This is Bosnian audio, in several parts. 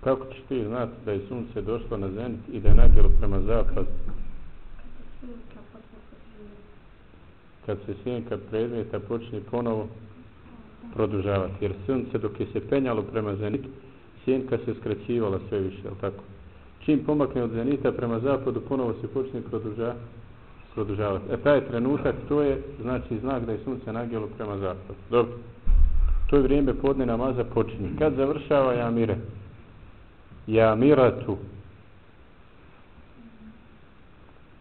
Kako ćeš ti znati da je sunce došlo na zenit i da je nagljelo prema zapad? Kad se sjenka predmeta počne ponovo produžavati. Jer sunce dok je se penjalo prema zenitu, sjenka se skraćivala sve više, jel tako? Čim pomakne od zenita prema zapadu, ponovo se počne produžavati produžavati. E taj trenutak, to je znači znak da je sunce nagjelo prema zapadu. Dobro. To je vrijeme podne namaza počinje. Kad završava ja mire? Ja miratu.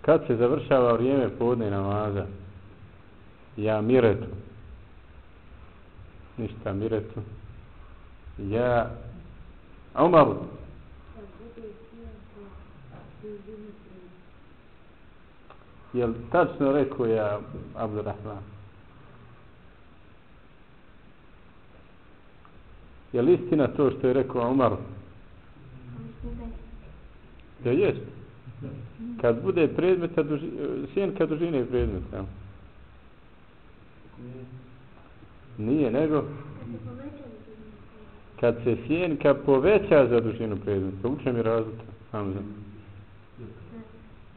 Kad se završava vrijeme podne namaza? Ja miretu. Ništa miretu. Ja Umaru. Jel tačno rekao ja Abdurrahman? Je li istina to što je rekao Umar? Da je. Kad bude predmeta, duži, sjenka dužine predmeta. Nije, nego kad se sjenka poveća za dužinu predmeta. U čem je razlika? Hamza.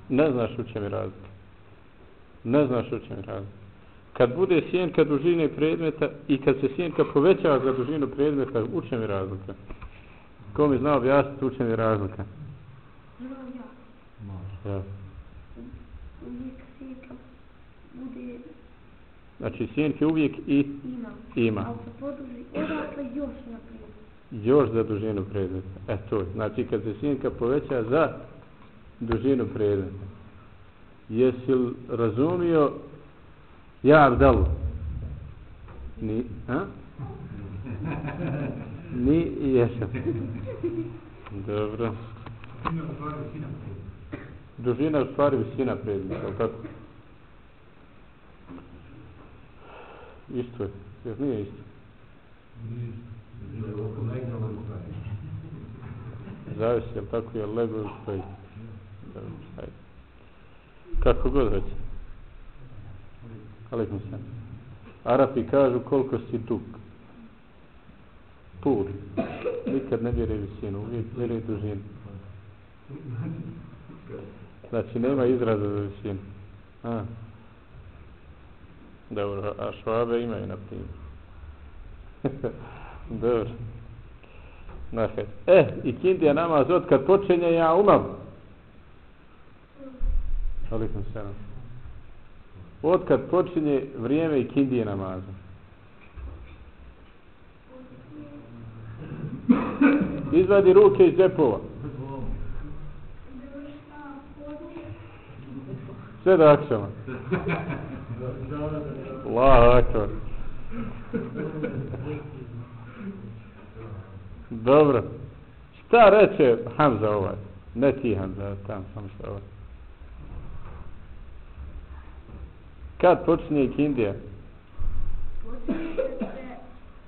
Ne znaš u čem je razlika. Ne znaš u čem je razlika kad bude sjenka dužine predmeta i kad se sjenka povećava za dužinu predmeta, u čem je razlika? Ko mi zna objasniti u čem je razlika? Ja. Znači sjenke uvijek i ima. ima. Još za dužinu predmeta. E to je. Znači kad se sjenka poveća za dužinu predmeta. Jesi li razumio Ja Abdel. Ni, a? Ni jesam. Dobro. Dužina u stvari visina predmeta, tako? Isto je, jer nije isto. Zavisi, jel tako je lego ili stoji? Kako god hoće. Aleikum se. Arapi kažu koliko si dug. Tur. Nikad ne vjeruje visinu, uvijek vjere dužinu. Znači, nema izraza za visinu. A. Dobro, a švabe imaju na primjer. Dobro. Nahed. E, eh, i kindija namaz od kad počinje, ja umam. Aleikum selam od kad počinje vrijeme i kindije namaza. Izvadi ruke iz džepova. Sve da akšama. Allah akšama. Dobro. Šta reče Hamza ovaj? Ne ti Hamza, tam sam što ovaj. Kad počinje ikindija? Počinje se,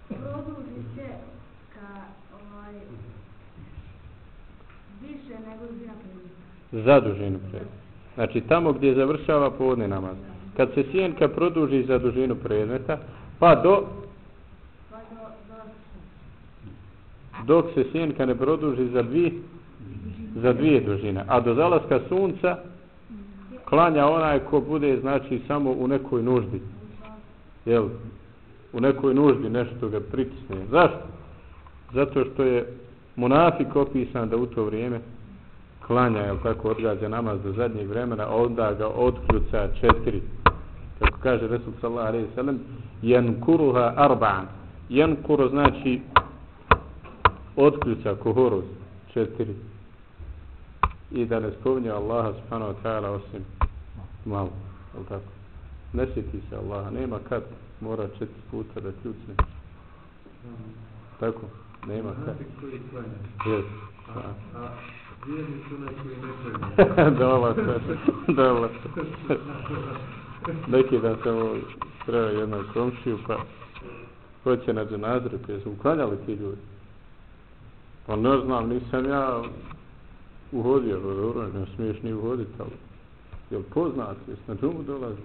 produži se ka, ovaj, više nego dužina predmeta. Za dužinu predmeta. Znači tamo gdje završava povodni namaz. Kad se sjenka produži za dužinu predmeta, pa do... Pa do, do dok se sjenka ne produži za dvije, za dvije dužine. A do zalaska sunca, klanja onaj ko bude znači samo u nekoj nuždi. Jel? U nekoj nuždi nešto ga pritisne. Zašto? zato što je monafik opisan da u to vrijeme klanja jel tako odgađa namaz do zadnjeg vremena a onda ga otkljuca četiri. Kako kaže Resul sallallahu alaihi sallam jankuruha arba'an jankuru znači otkljuca kohoroz četiri. I da ne spominje Allaha subhanahu wa ta'ala osim malo, je tako? Ne sjeti se Allaha, nema kad mora četiri puta da ključne. Tako? Nema kad. Jes. A, a vjerni su neki ne Dola se, dola se. Neki dan sam sreo jednog komšiju, pa hoće na dženazre, koje su uklanjali ti ljudi. Pa ne znam, nisam ja uhodio, dobro, ne smiješ ni uhoditi, ali Jel poznat, jes na džumu dolazi?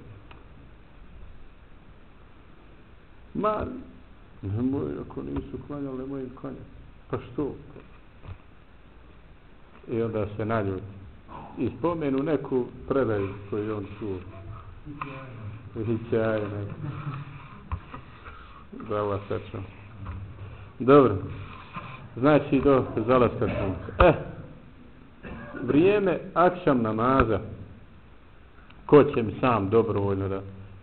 Ma, Nemoj, ako nisu klanjali, nemoj im klanjati. Pa što? I onda se naljuti. I spomenu neku predaju koju on čuo. Hićaj, neko. Bravo, srčno. Dobro. Znači, do zalaska sunca. E, vrijeme akšam namaza, ko će mi sam dobrovoljno da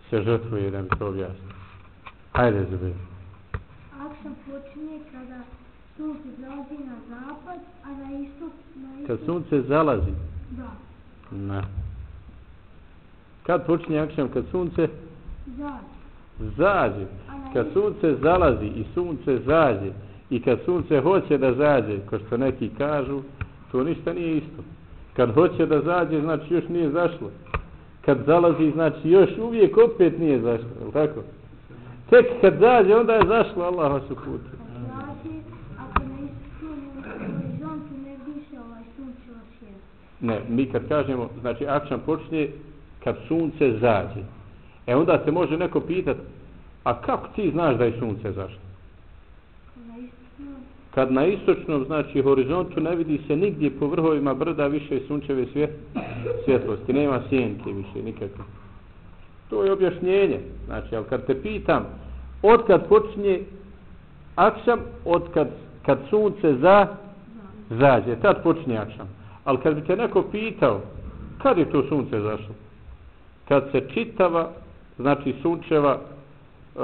se žrtvuje da mi to objasni? Hajde, Zubir. Akšam počinje kada sunce zalazi na zapad, a na istok... Na istok... Kad sunce zalazi? Da, Ne. Kad počinje akšam? Kad sunce zađe. zađe. Kad sunce zalazi i sunce zađe i kad sunce hoće da zađe, ko što neki kažu, to ništa nije isto. Kad hoće da zađe, znači još nije zašlo. Kad zalazi, znači još uvijek opet nije zašlo. Je li tako? Tek kad zađe, onda je zašlo Allah vas putu. Ne. Ne, mi kad kažemo, znači akšan počinje kad sunce zađe. E onda se može neko pitati, a kako ti znaš da je sunce zašlo? Kad na istočnom, znači, horizontu ne vidi se nigdje po vrhovima brda više sunčeve svjet, svjetlosti, nema sjenke više nikakve. To je objašnjenje. Znači, ali kad te pitam, od kad počinje akšam, od kad, kad sunce za, zađe, tad počinje akšam. Ali kad bi te neko pitao, kad je to sunce zašlo? Kad se čitava, znači sunčeva e,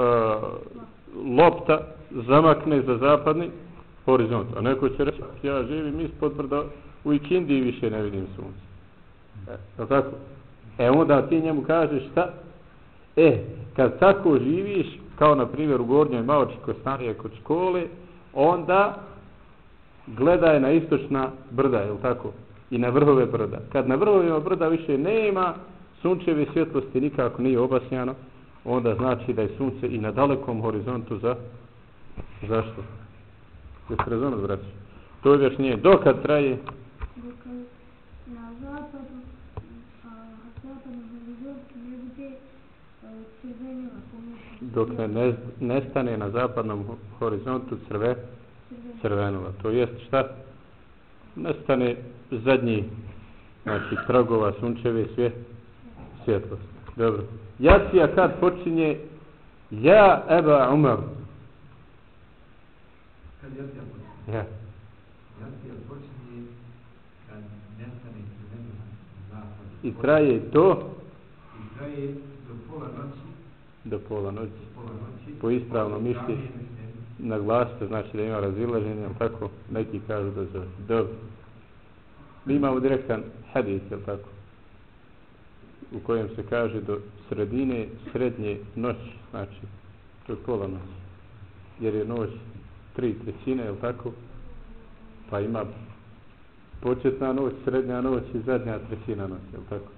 lopta zamakne za zapadni horizont. A neko će reći, ja živim ispod brda, u Ikindiji više ne vidim sunce. E, je tako? E onda ti njemu kažeš šta? E, kad tako živiš, kao na primjer u Gornjoj Maoči kod starije kod škole, onda gledaj na istočna brda, je tako? I na vrhove brda. Kad na vrhovima brda više nema sunčeve svjetlosti, nikako nije obasnjano, onda znači da je sunce i na dalekom horizontu za zašto? Jeste razumeli, braći? To je objašnjenje. Dokad traje? dok na zapadu, a na zapadnom horizontu ne bude a, crvenila pomoću. Dok ne, ne nestane na zapadnom ho- horizontu crve, crvenula. To jest šta? Nestane zadnji, znači tragova sunčeve svje, svjetlosti. Dobro. Jacija kad počinje Ja Eba Umar. Kad jacija počinje? Ja. Jacija počinje kad nestane crvenila zapad. I traje to I traje do pola noći, do pola noći. do pola noći. Po ispravnom mišljenju. Pravije mišljenje. Naglasite, znači da ima razilaženje, ali tako neki kažu da zove. Dobro. Mi imamo direktan hadis, jel tako? U kojem se kaže do sredine, srednje noći, znači, to je pola noći. Jer je noć tri trećine, jel tako? Pa ima početna noć, srednja noć i zadnja trećina noć, jel tako?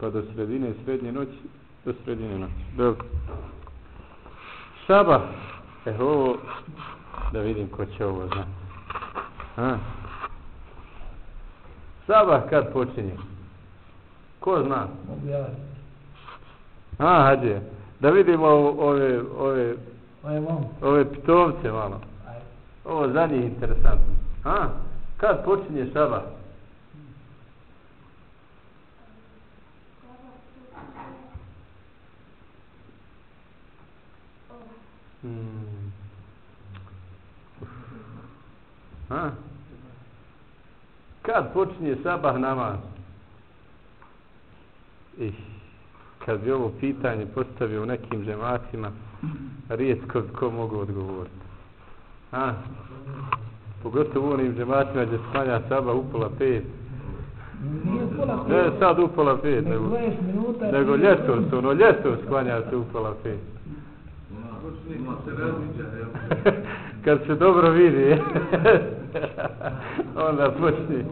Pa do sredine, srednje noći, do sredine noći. Dobro. Sabah. E, ovo, da vidim ko će ovo znati. A? Sabah kad počinje? Ko zna? A, hađe. Da vidimo ove, ove, ove pitomce malo. Ovo za njih interesantno. A? Kad počinje sabah? Hmm. A? Kad počinje sabah namaz? Ih, kad bi ovo pitanje postavio nekim žematima, rijetko ko mogu odgovoriti. A? Pogotovo u onim žematima gdje spanja sabah u pola pet. Nije pola Ne pet. sad u pola pet, Nego nego, 20 minuta. nego ljetos, ono ljetos sklanja se u pola pet. Kad se dobro vidi, onda počne.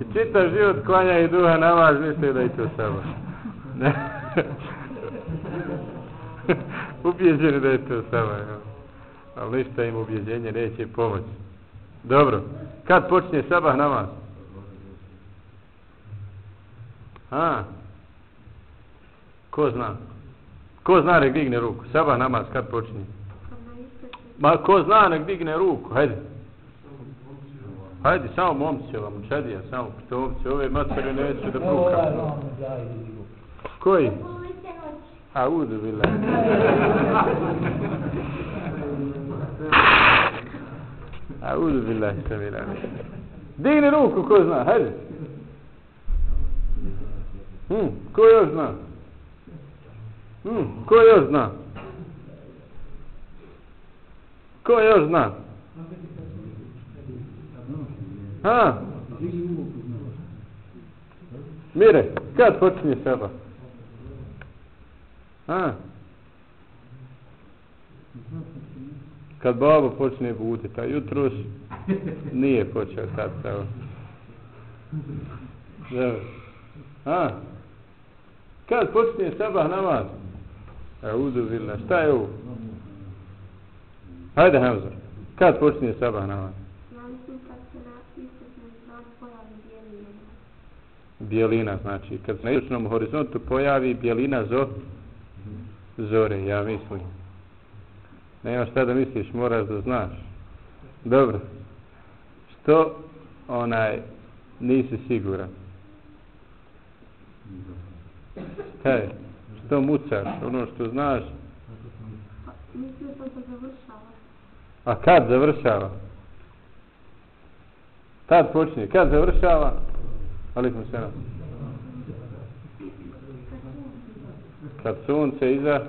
I čitav život klanja i duha namaz, misli da je to samo. Ne. Ubijeđeni da je to samo. Ali ništa im ubjeđenje neće pomoći. Dobro. Kad počne sabah namaz? A? Ko zna? Ko zna nek digne ruku? Sabah namaz kad na Ma ko zna, nek digne ruku, hajde. Hajde, samo momci, ova mučadija, samo pitovci, ove matere neću da vam digu. Koji? A, udu bila. A, billahi bila, što bila. Digni ruku, ko zna, hajde. Hm, ko još zna? Hm, ko još zna? Ko još zna? Ha? Mire, kad počinje seba? Ha? Kad babo počne buditi, a jutros nije počeo sad seba. Dobro. Ha? Kad počne sabah namaz? Audu villa, šta je ovo? Hajde Hamza, kad počne sabah namaz? Ja na. Bijelina, znači, kad se na istočnom horizontu pojavi bijelina zo, zore, ja mislim. Nema šta da misliš, moraš da znaš. Dobro. Što onaj nisi siguran? Šta je? Što mucaš? Ono što znaš, Mislio sam da završava. a kad završava? Tad počinje. Kad završava? Alikum se. Kad sunce iza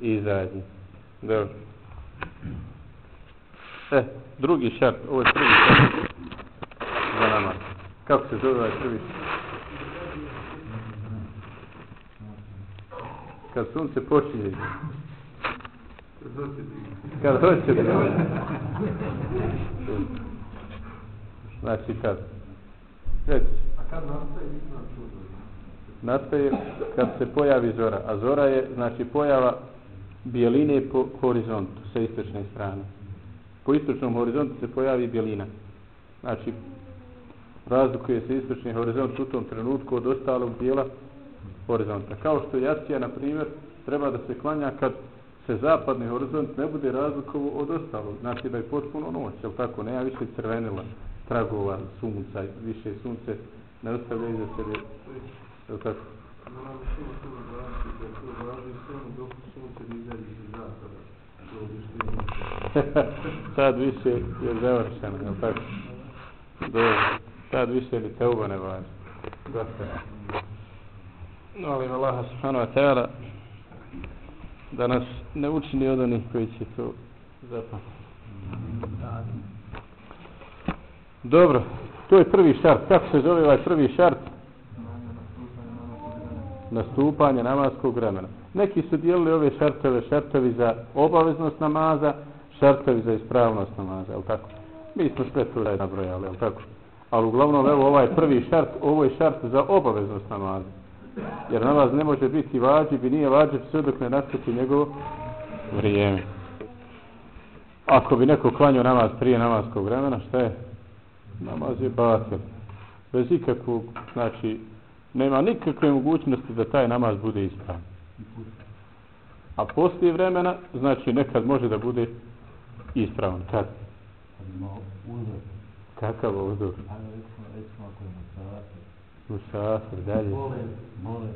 izađe. Dobro. E, drugi šart, ovo je prvi šart za nama. Kako se zove ovaj prvi šart? Kad sunce počinje. Kad hoće da Znači kad? Već. A kad nastaje, nisam čuo. nastaje kad se pojavi zora, a zora je znači pojava bijeline po horizontu sa istočne strane. Po istočnom horizontu se pojavi bijelina. Znači razlikuje se istočni horizont u tom trenutku od ostalog dijela horizonta. Kao što jacija, na primjer, treba da se klanja kad se zapadni horizont ne bude razlikovo od ostalog. Znači da je potpuno noć, jel tako? Nema više crvenila, tragova, sunca, više sunce ne ostavlja iza sebe, jel tako? Moramo samo to naglasiti da je to važno samo dok sunce ne izađe iz zapada. To je objašnjenje. Sad više je završeno, jel tako? Dobro. Sad više ni teuba ne važi. Dosta. Molim Allaha subhanahu wa ta'ala da nas ne učini od onih koji će to zapamati. Dobro, to je prvi šart. Kako se zove ovaj prvi šart? Nastupanje namaskog vremena. Neki su dijelili ove šartove, šartovi za obaveznost namaza, šartovi za ispravnost namaza, jel tako? Mi smo sve to nabrojali, jel tako? Ali uglavnom, evo ovaj prvi šart, ovo je šart za obaveznost namaza. Jer namaz ne može biti vađib i nije vađib sve dok ne nastupi njegovo vrijeme. Ako bi neko klanio namaz prije namaskog vremena, šta je? Namaz je batel. Bez ikakvog, znači, nema nikakve mogućnosti da taj namaz bude ispravan. A poslije vremena, znači nekad može da bude ispravan. Kad? Kakav uzor? Ajmo recimo, je musafir. Dalje. Mole, mole,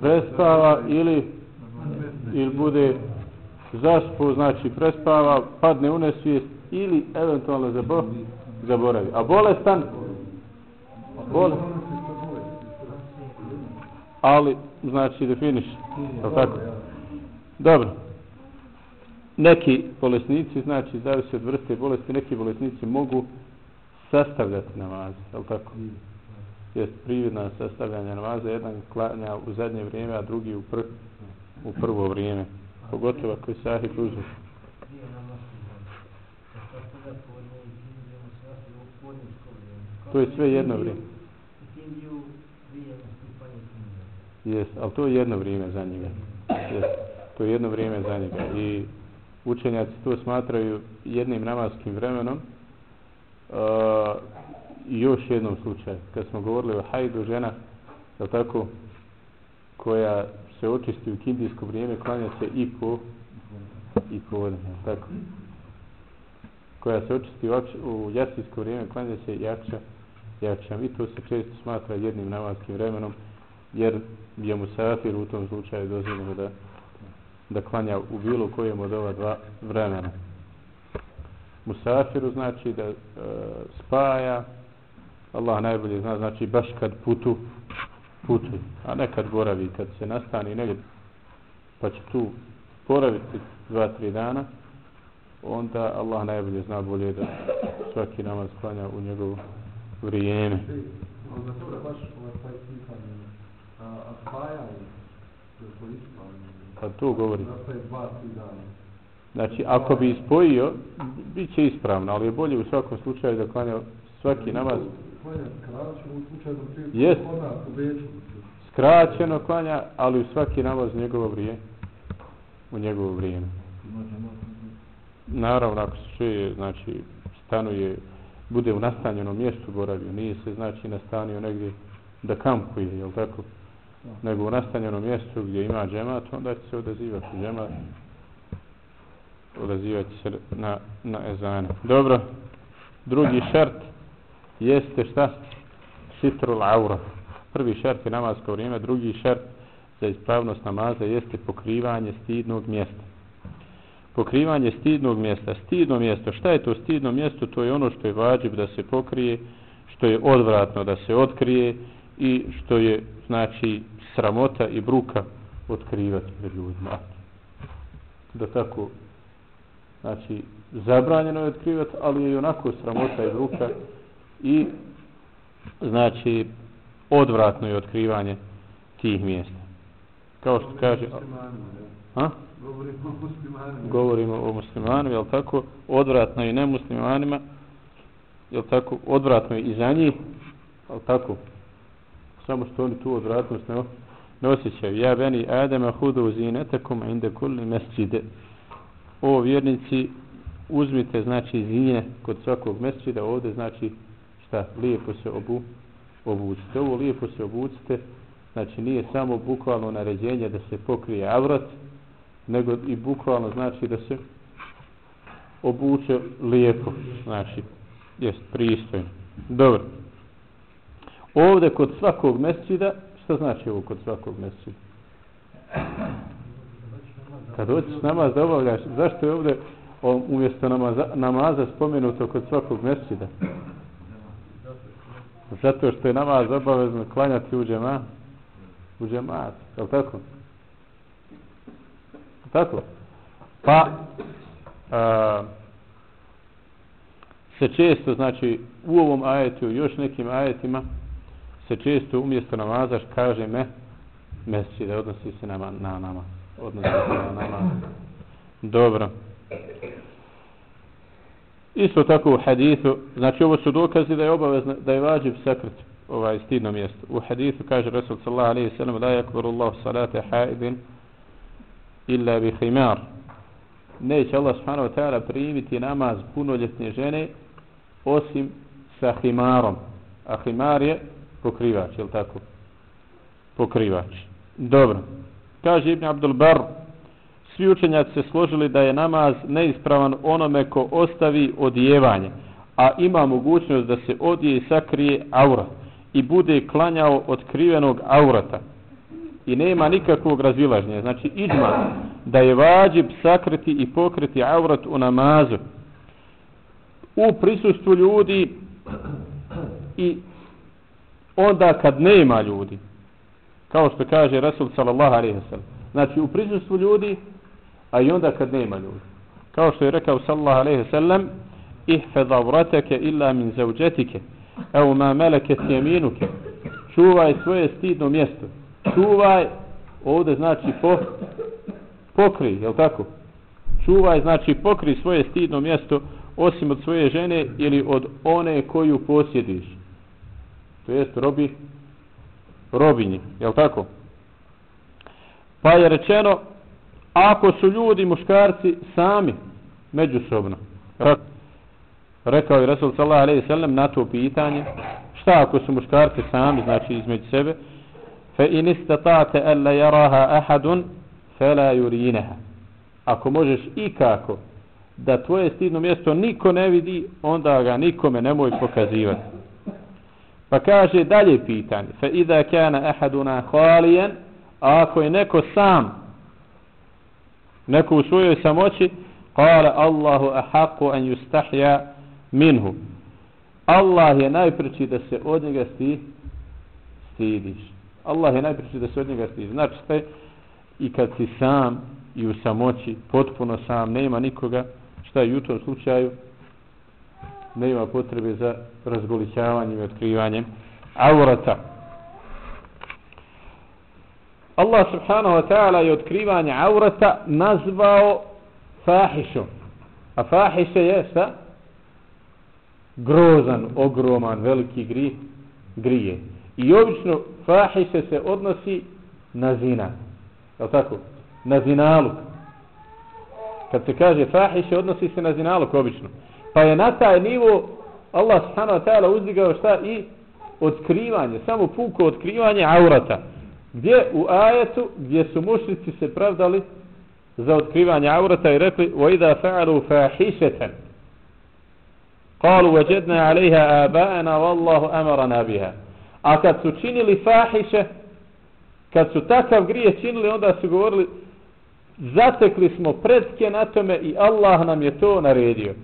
Prespava ili ili bude zaspo, znači prespava, padne u nesvijest ili eventualno zaboravi zaboravi. A bolestan? Bolestan. Ali, znači, definiš. Je tako? Dobro. Neki bolesnici, znači, zavisi od vrste bolesti, neki bolesnici mogu sastavljati namaz, je tako? Jest prividna sastavljanja namaza, jedan klanja u zadnje vrijeme, a drugi u, pr u prvo vrijeme. Pogotovo ako je sahih uzme. To je sve jedno vrijeme. Jes, ali to je jedno vrijeme za njega. Jes, to je jedno vrijeme za njega. I učenjaci to smatraju jednim namaskim vremenom. Uh, I još jednom slučaju, kad smo govorili o hajdu žena, je tako, koja se očisti u kindijsko vrijeme, klanja se i po i podne, tako. Koja se očisti u, u jasijsko vrijeme, klanja se i jačam. i to se često smatra jednim namaskim vremenom, jer je mu safir u tom slučaju dozvoljeno da, da klanja u bilo kojem od ova dva vremena. Musafiru znači da e, spaja, Allah najbolje zna, znači baš kad putu, putuje, a ne kad boravi, kad se nastani negdje, pa će tu boraviti dva, tri dana, onda Allah najbolje zna bolje da svaki namaz klanja u njegovu vrijeme. Ispravno, Pa to govori. Znači, ako bi spojio, bit će ispravno, ali je bolje u svakom slučaju da klanja svaki namaz Jest. skraćeno klanja, ali u svaki namaz njegovo vrijeme. U njegovo vrijeme. Džemat. Naravno, ako se čuje, znači, stanuje, bude u nastanjenom mjestu boravio, nije se, znači, nastanio negdje da kampuje, jel tako? Nego u nastanjenom mjestu gdje ima džemat, onda će se odazivati džemat, odazivati se na, na ezane. Dobro, drugi šart jeste šta? Sitrul aura. Prvi šart je namasko vrijeme, drugi šart za ispravnost namaza jeste pokrivanje stidnog mjesta pokrivanje stidnog mjesta. Stidno mjesto, šta je to stidno mjesto? To je ono što je vađib da se pokrije, što je odvratno da se otkrije i što je, znači, sramota i bruka otkrivati pred ljudima. Da tako, znači, zabranjeno je otkrivati, ali je i onako sramota i bruka i, znači, odvratno je otkrivanje tih mjesta. Kao što kaže... Muslimanima, jel? A? Govorimo o muslimanima. govorimo o muslimanima, jel tako, odvratno i nemuslimanima, jel tako, odvratno je i za njih, jel tako, samo što oni tu odvratnost ne, ne osjećaju. Ja beni Adama hudu zinetakum inde kulli mesđide. O vjernici, uzmite, znači, zine kod svakog mesđida, ovdje znači, šta, lijepo se obu, obucite. Ovo lijepo se obucite, znači, nije samo bukvalno naređenje da se pokrije avrat, nego i bukvalno znači da se obuče lijepo, znači, jest pristojno. Dobro. Ovdje kod svakog mesčida, šta znači ovo kod svakog mesčida? Kad hoćeš namaz da obavljaš, zašto je ovdje umjesto namaza, namaza spomenuto kod svakog mesčida? Zato što je namaz obavezno klanjati u džemat. U džemat, je li tako? Tako? Pa a, se često, znači, u ovom ajetu i još nekim ajetima se često umjesto namaza kaže me mesči da odnosi se na, na nama. Odnosi se na nama. Dobro. Isto tako u hadithu, znači ovo su dokazi da je obavezno, da je vađiv sakrt ovaj stidno mjesto. U hadithu kaže Rasul sallallahu alaihi sallam la yakbaru Allah salate haibin, illa bi himar. Neće Allah subhanahu wa ta'ala primiti namaz punoljetne žene osim sa himarom. A himar je pokrivač, je li tako? Pokrivač. Dobro. Kaže Ibn Abdul Bar, svi učenjaci se složili da je namaz neispravan onome ko ostavi odjevanje, a ima mogućnost da se odije i sakrije aurat i bude klanjao otkrivenog aurata i nema nikakvog razilaženja. Znači, idma da je vađib sakriti i pokriti avrat u namazu u prisustvu ljudi i onda kad nema ljudi. Kao što kaže Rasul sallallahu alaihi sallam. Znači, u prisustvu ljudi, a i onda kad nema ljudi. Kao što je rekao sallallahu alaihi sallam, ihfez avratake illa min zauđetike, evo ma meleket jeminuke, čuvaj svoje stidno mjesto čuvaj, ovdje znači po, pokri, je tako? Čuvaj znači pokri svoje stidno mjesto osim od svoje žene ili od one koju posjediš. To jest robi, robinji, je tako? Pa je rečeno, ako su ljudi, muškarci, sami, međusobno, rekao je Resul sallallahu alaihi sallam na to pitanje, šta ako su muškarci sami, znači između sebe, فإن استطعت ألا يراها أحد فلا يرينها. Ako možeš ikako da tvoje stidno mjesto niko ne vidi, onda ga nikome nemoj pokazivati. Pa kaže dalje pitanje. Fa idha kana ahaduna khaliyan, ako je neko sam, neko u svojoj samoći, qala Allahu ahaqu an yustahya minhu. Allah je najpreći da se od njega sti, stidiš. Allah je najpriči da se od njega stidiš. Znači ste i kad si sam i u samoći, potpuno sam, nema nikoga, šta je u tom slučaju, nema potrebe za razgolićavanjem i otkrivanjem aurata. Allah subhanahu wa ta'ala je otkrivanje aurata nazvao fahišom. A fahiše je sa grozan, ogroman, veliki grije. grije. I obično fahiše se odnosi na zina. Je tako? Na zinaluk. Kad se kaže fahiše, odnosi se na zinaluk obično. Pa je na taj nivo Allah subhanahu wa ta'ala uzdigao šta i otkrivanje, samo puko otkrivanje aurata. Gdje u ajetu gdje su mušnici se pravdali za otkrivanje aurata i rekli وَإِذَا فَعَلُوا فَاحِشَةً قَالُوا وَجَدْنَا عَلَيْهَا آبَاءَنَا وَاللَّهُ أَمَرَنَا بِهَا A kad su činili fahiše, kad su takav grije činili, onda su govorili zatekli smo predke na tome i Allah nam je to naredio.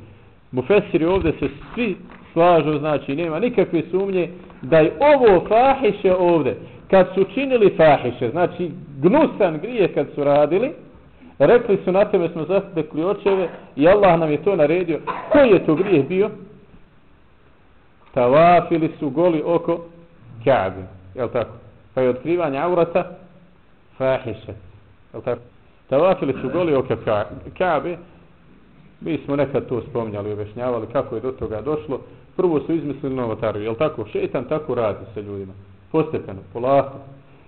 Mufesiri ovdje se svi slažu, znači nema nikakve sumnje da je ovo fahiše ovdje, kad su činili fahiše, znači gnusan grije kad su radili, rekli su na tebe smo zatekli očeve i Allah nam je to naredio. Koji je to grijeh bio? Tavafili su goli oko Kaabe, jel tako? Pa je otkrivanje aurata fahiše, jel tako? Tavafili su goli oko Kaabe, mi smo nekad to spominjali, objašnjavali kako je do toga došlo. Prvo su izmislili novotariju, jel tako? Šetan tako radi sa ljudima postepeno, polako.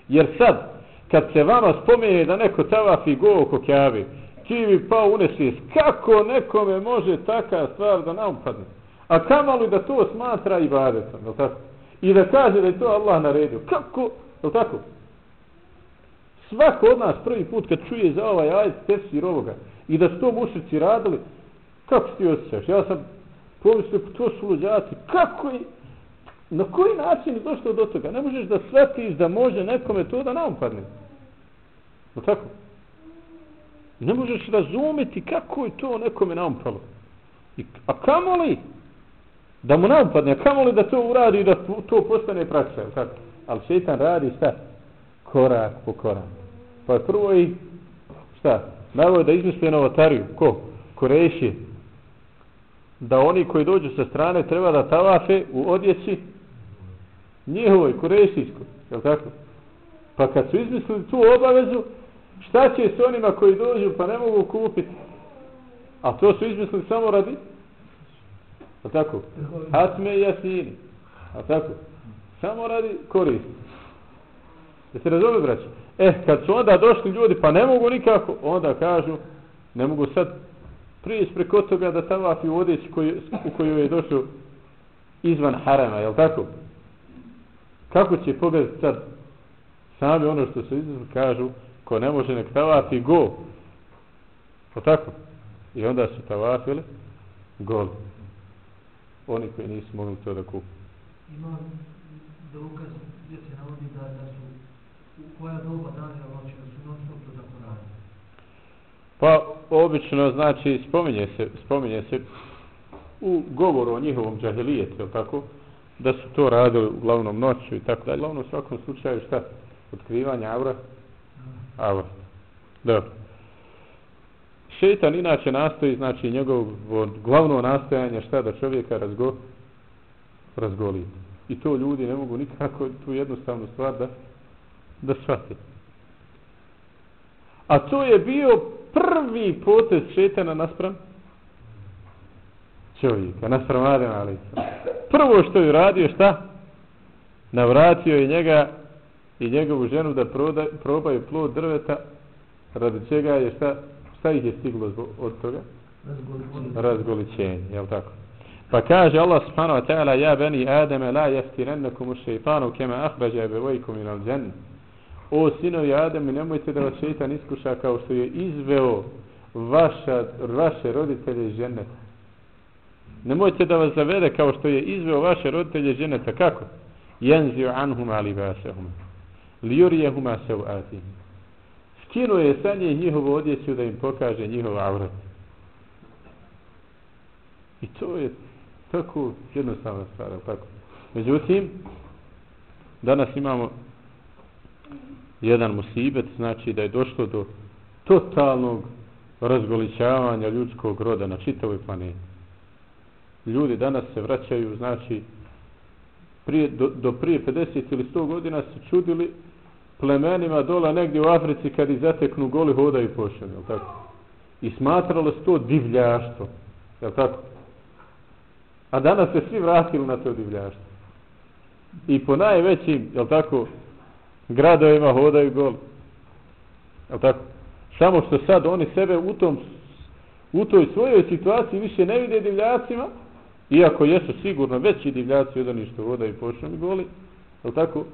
Jer sad, kad se vama spomene da neko tavafi go oko kjavi, ti bi pa unesi, kako nekome može taka stvar da naupadne? A kamali da to smatra i badetom, jel tako? I da kaže da je to Allah naredio. Kako? Je tako? Svako od nas prvi put kad čuje za ovaj ajet tefsir ovoga i da su to mušici radili, kako ti osjećaš? Ja sam pomislio, pa to su luđaci, kako je, Na koji način je došlo do toga? Ne možeš da shvatiš da može nekome to da naupadne. Je tako? Ne možeš razumeti kako je to nekome naumpalo. I, a kamo li da mu napadne, kamo li da to uradi da to postane praksa? Tako? Ali šeitan radi šta? Korak po korak. Pa prvo i šta? Navo da izmisli novotariju. Ko? Koreši. Da oni koji dođu sa strane treba da tavafe u odjeći njihovoj, korešijskoj. je tako? Pa kad su izmislili tu obavezu, šta će s onima koji dođu pa ne mogu kupiti? A to su izmislili samo radi? A tako? Hatme i jasini. A tako? Samo radi korist. Jeste se braći? E, kad su onda došli ljudi, pa ne mogu nikako, onda kažu, ne mogu sad prijeći preko toga da tavafi u odjeći koji, u kojoj je došao izvan harama, je tako? Kako će pogledati sad sami ono što se izuzeli kažu ko ne može nek tavati go. O tako? I onda su tavafili gol. Oni koji nisu mogli to da kupu. Ima dokaz gdje se navodi da, da su u koja doba dana noći da su non stop to tako radi. Pa obično znači spominje se, spominje se u govoru o njihovom džahilijetu, je tako? da su to radili uglavnom noću i tako dalje. Uglavnom u svakom slučaju šta? Otkrivanje aura? Aura. Dobro. Šeitan inače nastoji, znači njegov glavno nastojanje šta da čovjeka razgo, razgoli. I to ljudi ne mogu nikako tu jednostavnu stvar da, da shvate. A to je bio prvi potez šetana naspram čovjeka, naspram Adema, ali prvo što je radio šta? Navratio je njega i njegovu ženu da proda, probaju plod drveta radi čega je šta? Šta ih je stiglo od toga? Razgoličenje. Jel tako? Pa kaže Allah subhanahu wa ta'ala ja beni Ademe la jeftinennekum u šeitanu kema ahrađa ebe vojkum ilal džennu. o sinovi Adem, nemojte da vas šeitan iskuša kao što je izveo vaša, vaše roditelje iz ženeta. Nemojte da vas zavede kao što je izveo vaše roditelje iz ženeta. Kako? Jenzio anhuma libasehuma. Lijurijehuma se u. Skinuo je sa njih njihovu odjeću da im pokaže njihov avrat. I to je tako jednostavna stvar, tako. Međutim, danas imamo jedan musibet, znači da je došlo do totalnog razgoličavanja ljudskog roda na čitavoj planeti. Ljudi danas se vraćaju, znači, prije, do, do prije 50 ili 100 godina se čudili plemenima dola negdje u Africi kad ih zateknu goli hodaju pošljeni, jel tako? I smatralo se to divljaštvo, jel tako? A danas se svi vratili na to divljaštvo. I po najvećim, jel tako, gradovima hodaju goli. Jel tako? Samo što sad oni sebe u tom u toj svojoj situaciji više ne vide divljacima, iako jesu sigurno veći divljaci od onih što hodaju pošljeni goli, jel tako?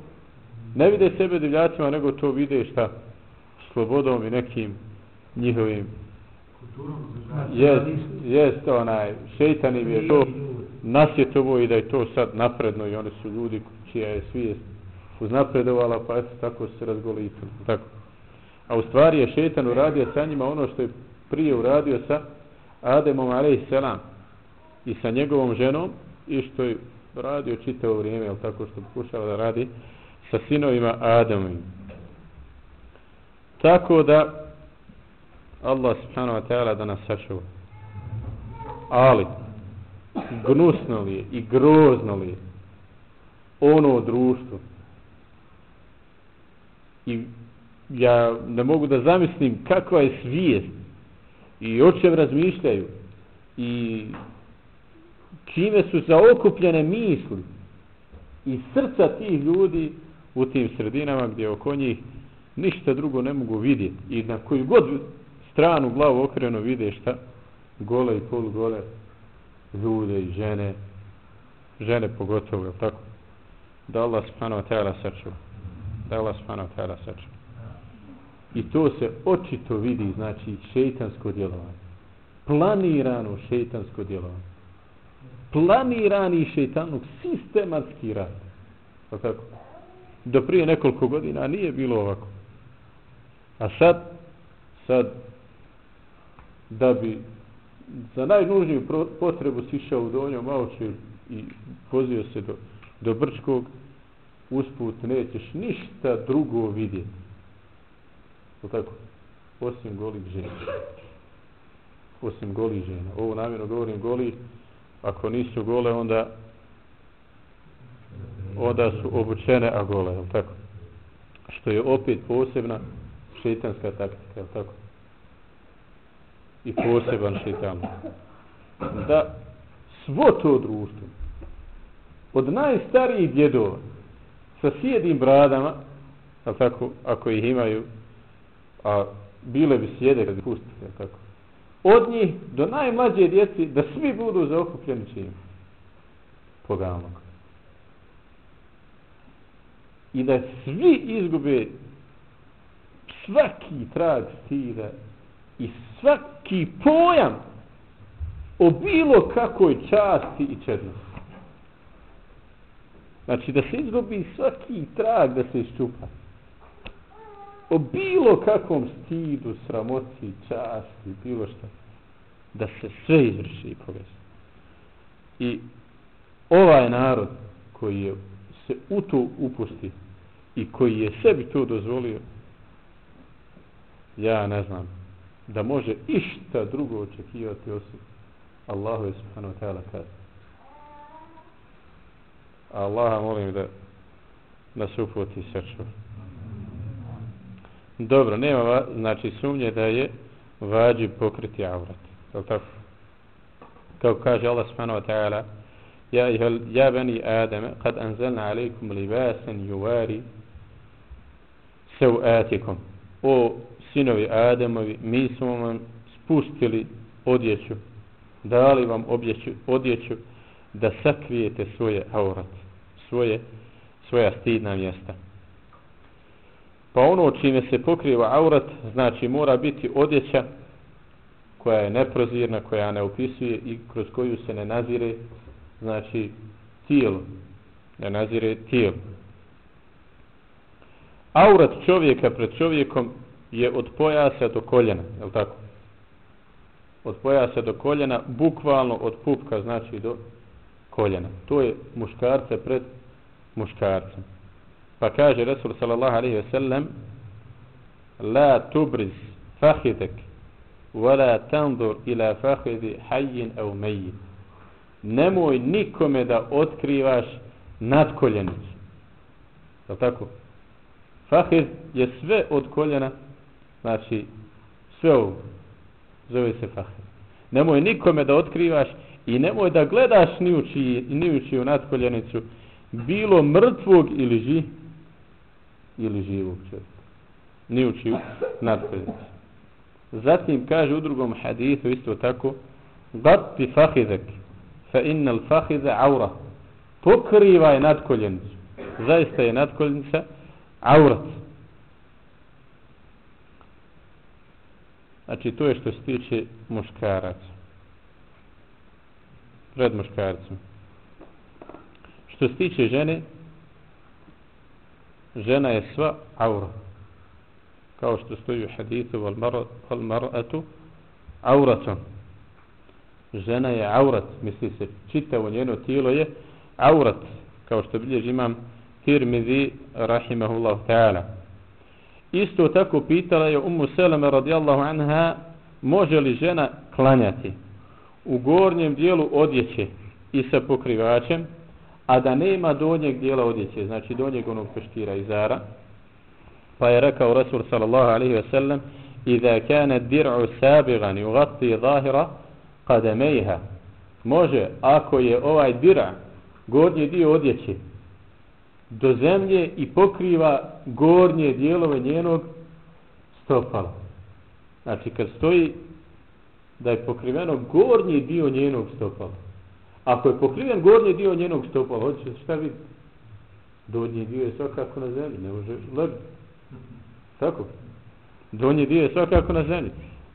Ne vide sebe divljacima, nego to vide šta? Slobodom i nekim njihovim jest, jest onaj šeitanim je to nasjetovo i da je to sad napredno i oni su ljudi čija je svijest uznapredovala pa eto tako se razgolitili tako. a u stvari je šeitan uradio sa njima ono što je prije uradio sa Ademom a.s. i sa njegovom ženom i što je radio čitavo vrijeme jel tako što pokušava da radi sa sinovima Adamovim. tako da Allah subhanahu wa ta'ala da nas sačuva ali gnusno li je i grozno li je ono društvo i ja ne mogu da zamislim kakva je svijest i o čem razmišljaju i čime su zaokupljene misli i srca tih ljudi u tim sredinama gdje oko njih ništa drugo ne mogu vidjeti i na koju god stranu glavu okrenu vide šta gole i pol gole ljude i žene žene pogotovo, je tako? Da Allah subhanahu wa ta'ala sačuva. Da Allah subhanahu wa ta'ala sačuva. I to se očito vidi, znači, šeitansko djelovanje. Planirano šeitansko djelovanje. Planirani šeitanuk sistematski rad. Je tako? Do prije nekoliko godina nije bilo ovako. A sad, sad, da bi za najnužniju potrebu sišao u Donjo maoče i pozio se do, do Brčkog, usput nećeš ništa drugo vidjeti. O tako? Osim golih žena. Osim golih žena. Ovo namjerno govorim goli, ako nisu gole, onda onda su obučene, a gole, je tako? Što je opet posebna šetanska taktika, je tako? i poseban šeitan. Da svo to društvo od najstarijih djedova sa sjedim bradama, je tako, ako ih imaju, a bile bi sjede kad pustite, je tako. Od njih do najmlađe djeci da svi budu zaokupljeni čim? Poganog. I da svi izgube svaki trag stila i svaki pojam o bilo kakoj časti i čednosti. Znači da se izgubi svaki trag da se iščupa. O bilo kakvom stidu, sramoci, časti, bilo što. Da se sve izvrši i povesi. I ovaj narod koji je se u to upusti i koji je sebi to dozvolio, ja ne znam, da može išta drugo očekivati osim Allahu je subhanahu wa ta'ala kada. Allaha molim da nas uputi srču. Dobro, nema znači sumnje da je vađi pokriti avrat. Je tako? Kao kaže Allah subhanahu wa ta'ala Ja, ja bani Adame, kad anzelna alaikum libasan juvari sevatikum. O sinovi Ademovi, mi smo vam spustili odjeću, dali vam objeću, odjeću da sakrijete svoje aurat, svoje, svoja stidna mjesta. Pa ono čime se pokriva aurat, znači mora biti odjeća koja je neprozirna, koja ne upisuje i kroz koju se ne nazire, znači, tijelo. da nazire tijelo. Aurat čovjeka pred čovjekom je od pojasa do koljena, je li tako? Od pojasa do koljena, bukvalno od pupka, znači do koljena. To je muškarce pred muškarcem. Pa kaže Resul sallallahu alaihi ve sellem La tubriz fahidek wala tandur ila fahidi hajjin au mejin. Nemoj nikome da otkrivaš nadkoljenicu. Je tako? Fahir je sve od koljena, znači sve ovo zove se fahir. Nemoj nikome da otkrivaš i nemoj da gledaš ni u, čiji, ni u čiju nadkoljenicu, bilo mrtvog ili ži, ili živog čovjeka. Ni u čiju nadkoljenicu. Zatim kaže u drugom hadisu isto tako, Gatti fahidek, fa innal fahiza aura. Pokrivaj nadkoljenicu. Zaista je nadkoljenica aurat. Znači to je što se tiče muškaraca. Pred muškarcem Što se tiče žene, žena je sva aura. Kao što stoji u hadithu wal mar'atu auratom. Žena je aurat, misli se, čitavo njeno tijelo je aurat, kao što bilježi imam Tirmizi, rahimahullah ta'ala. Isto tako pitala je Ummu Seleme radijallahu anha, može li žena klanjati u gornjem dijelu odjeće i sa pokrivačem, a da nema donjeg dijela odjeće, znači donjeg onog peštira i zara. Pa je rekao Rasul sallallahu alaihi ve sellem, Iza kane dir'u sabigan i ugati zahira kademejha. Može, ako je ovaj dira, gornji dio odjeće, do zemlje i pokriva gornje dijelove njenog stopala. Znači, kad stoji da je pokriveno gornji dio njenog stopala. Ako je pokriven gornji dio njenog stopala, hoće šta vidjeti? Donji dio je svakako na zemlji, ne može lebiti. Tako? Donji dio je svakako na zemlji.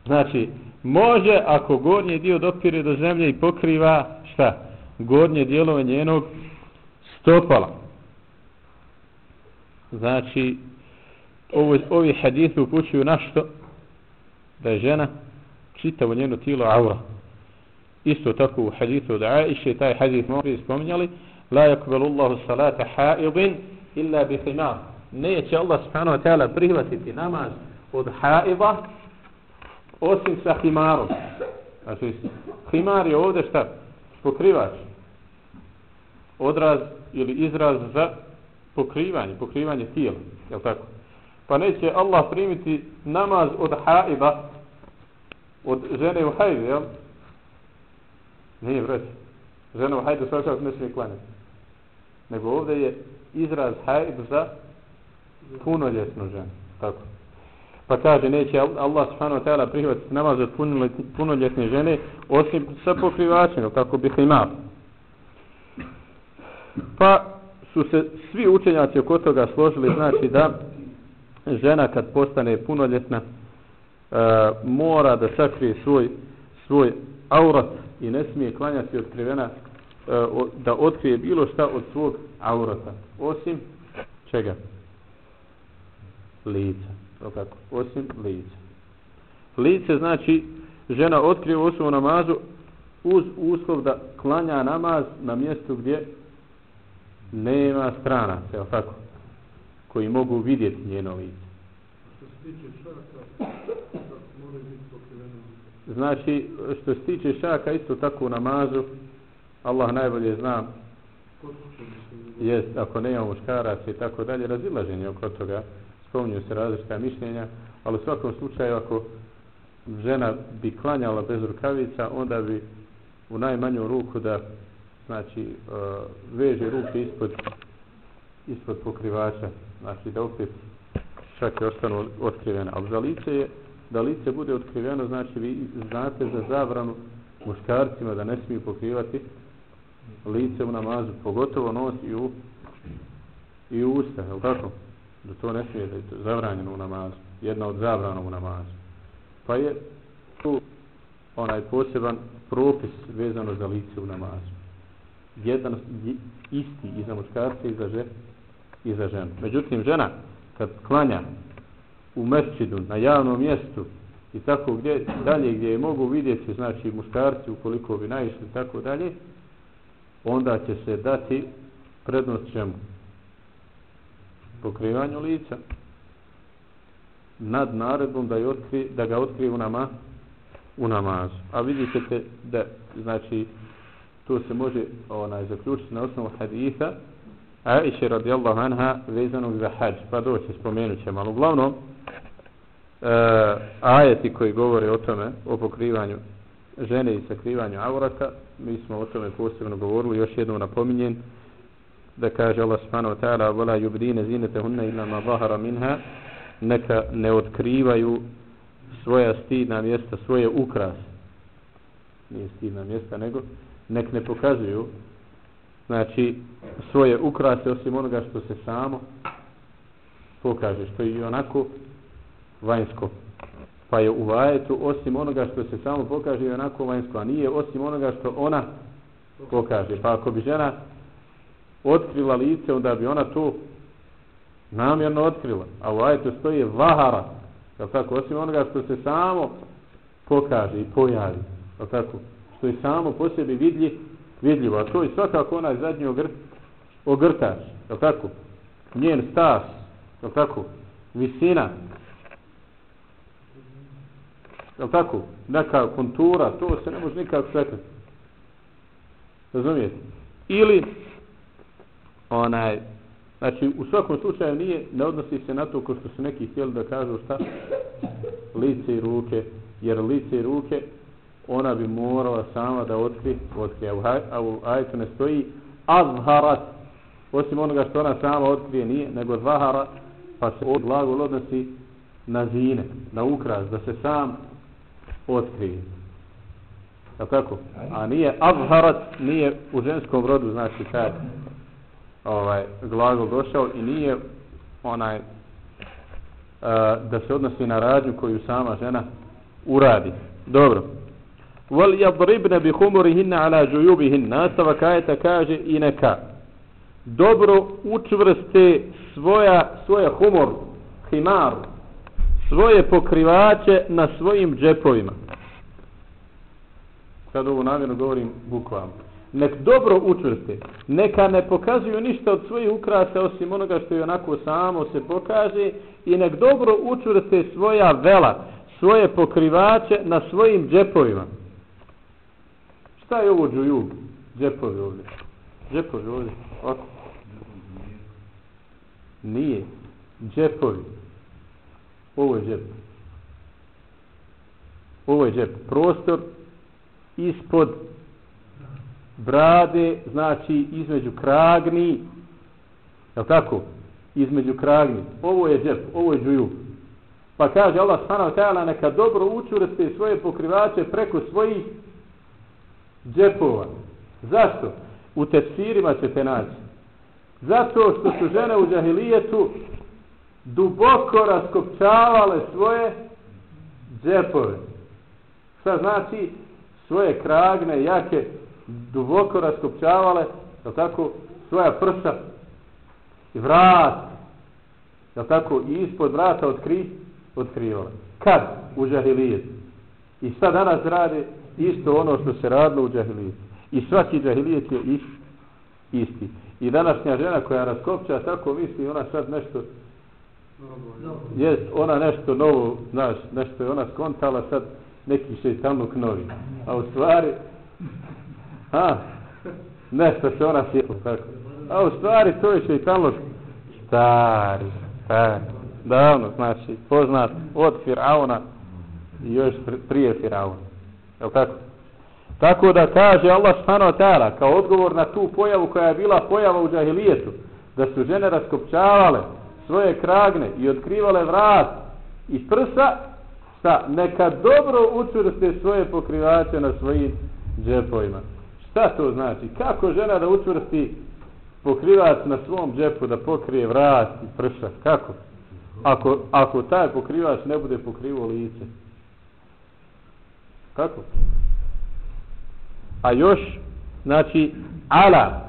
Znači, može ako gornji dio dopire do zemlje i pokriva šta? Gornje dijelove njenog stopala. Znači, ovo, ovi hadithi upućuju na što? Da je žena čitavo njeno tijelo aura. Isto tako u hadithu od Aisha, taj hadith smo spominjali, la yakbalu Allahu salata haidin illa bi himar. Neće Allah subhanahu wa ta'ala prihvatiti namaz od ha'iba osim sa himarom. Znači, himar je ovdje šta? Pokrivač. Odraz ili izraz za pokrivanje, pokrivanje tijela, je tako? Pa neće Allah primiti namaz od haiba, od žene u hajdu, jel? Nije vreći. Žena u hajdu svakako ne smije klanjati. Nego ovdje je izraz hajdu za punoljetnu ženu. Tako. Pa kaže, neće Allah subhanahu wa ta'ala prihvatiti namaz od punoljetne žene, osim sa pokrivačem, tako bih imao. Pa su se svi učenjaci oko toga složili, znači da žena kad postane punoljetna e, mora da sakrije svoj, svoj aurat i ne smije klanjati otkrivena e, da otkrije bilo šta od svog aurata. Osim čega? Lica. Tako, osim lica. Lice znači žena otkrije u osnovu namazu uz uslov da klanja namaz na mjestu gdje nema strana, je tako? Koji mogu vidjeti njeno lice. Što se tiče šaka, mora biti pokriveno. Znači, što se tiče šaka, isto tako u namazu, Allah najbolje zna, jest, ako nema muškaraca i tako dalje, razilaženje oko toga, spominju se različita mišljenja, ali u svakom slučaju, ako žena bi klanjala bez rukavica, onda bi u najmanju ruku da znači e, veže ruke ispod ispod pokrivača znači da opet šake ostanu otkrivene ali za lice je da lice bude otkriveno znači vi znate za zabranu muškarcima da ne smiju pokrivati lice u namazu pogotovo nos i u i u usta je tako? Da to ne smije da je to zabranjeno u namazu. Jedna od zabrana u namazu. Pa je tu onaj poseban propis vezano za lice u namazu. Jedan isti i za muškarce i za, žen, i za ženu. Međutim, žena kad klanja u mesčidu, na javnom mjestu i tako gdje, dalje gdje je mogu vidjeti, znači muškarci ukoliko bi naišli tako dalje, onda će se dati prednost čemu? Pokrivanju lica nad naredbom da, je otkri, da ga otkrije u, nama, u namazu. A vidjet ćete da, znači, to se može onaj, zaključiti na osnovu haditha Aisha radijallahu anha vezanog za hađ. Pa doće, spomenut ćemo. Ali uglavnom, e, ajeti koji govore o tome, o pokrivanju žene i sakrivanju aurata, mi smo o tome posebno govorili, još jednom napominjen, da kaže Allah subhanahu wa ta'ala wala yubdina zinatahunna illa ma zahara minha neka ne otkrivaju svoja stidna mjesta, svoje ukras. Nije stidna mjesta, nego nek ne pokazuju znači svoje ukrase osim onoga što se samo pokaže, što je i onako vanjsko. Pa je u vajetu osim onoga što se samo pokaže i onako vanjsko, a nije osim onoga što ona pokaže. Pa ako bi žena otkrila lice, onda bi ona to namjerno otkrila. A u ajetu stoji vahara. Jel tako? Osim onoga što se samo pokaže i pojavi. Jel tako? Što je samo po sebi vidlji, vidljivo. A to je svakako onaj zadnji ogr, ogrtač. Jel tako? Njen stas. Jel tako? Visina. Jel tako? Neka kontura. To se ne može nikako svetati. Razumijete? Ili onaj znači u svakom slučaju nije ne odnosi se na to ko što su neki htjeli da kažu šta? Lice i ruke. Jer lice i ruke ona bi morala sama da otkri otkri a u ajetu ne stoji azharat osim onoga što ona sama otkrije nije nego zahara pa se od glagol odnosi na zine na ukras da se sam otkrije. Jel tako? A nije azharat, nije u ženskom rodu, znači kad ovaj glagol došao i nije onaj a, da se odnosi na radnju koju sama žena uradi. Dobro. Wal yadribna bi khumurihinna ala juyubihin. Nastavak ajeta kaže i neka dobro učvrste svoja svoja humor, himar, svoje pokrivače na svojim džepovima. Sad ovo namjerno govorim bukvalno nek dobro učvrste, neka ne pokazuju ništa od svojih ukrasa osim onoga što je onako samo se pokaže i nek dobro učvrste svoja vela, svoje pokrivače na svojim džepovima. Šta je ovo džuju? Džepovi ovdje. Džepovi ovdje. Ovako. Nije. Džepovi. Ovo je džep. Ovo je džep. Prostor ispod brade, znači između kragni, je tako? Između kragni. Ovo je džep, ovo je džuju. Pa kaže Allah subhanahu ta'ala neka dobro učvrste svoje pokrivače preko svojih džepova. Zašto? U tefsirima ćete naći. Zato što su žene u džahilijetu duboko raskopčavale svoje džepove. Šta znači? Svoje kragne, jake, duboko raskopčavale, je tako, svoja prsa i vrat, je tako, i ispod vrata otkri, otkrivale. Kad? U džahilijetu. I sad danas rade? Isto ono što se radilo u džahilijetu. I svaki džahilijet je ist, isti. I današnja žena koja raskopča, tako misli, ona sad nešto jest ona nešto novo, znaš, nešto je ona skontala, sad neki šeitanluk novi. A u stvari, Ha? Nešto se ona sjela tako. A u stvari to je šeitanlog stari, stari. Davno, znači, poznat od Firauna i još prije Firauna. Je tako? Tako da kaže Allah subhanahu wa ta'ala kao odgovor na tu pojavu koja je bila pojava u džahilijetu, da su žene raskopčavale svoje kragne i otkrivale vrat i prsa, šta, neka dobro učvrste svoje pokrivače na svojim džepovima. Šta to znači? Kako žena da utvrsti pokrivač na svom džepu da pokrije vrat i pršak. Kako? Ako, ako taj pokrivač ne bude pokrivo lice. Kako? A još, znači, ala.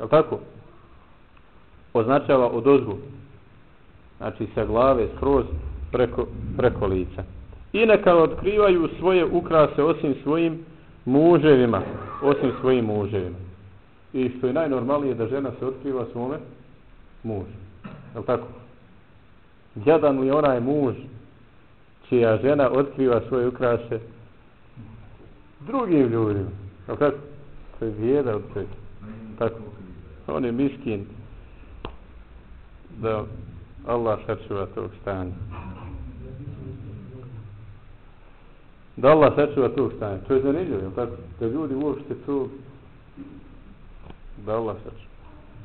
Je tako? Označava od ozgu. Znači, sa glave skroz preko, preko lica. I neka otkrivaju svoje ukrase osim svojim muževima. Osim svojim muževima. I što je najnormalnije da žena se otkriva svome mužu. Je tako? Jadan li ona je muž čija žena otkriva svoje ukraše drugim ljudima. Je tako? To je bijeda od čega. Tako. On je miskin da Allah sačuva tog stanja. Da Allah sačuva tog stanja. To je zanimljivo, je tako? Da ljudi uopšte to da Allah sačuva.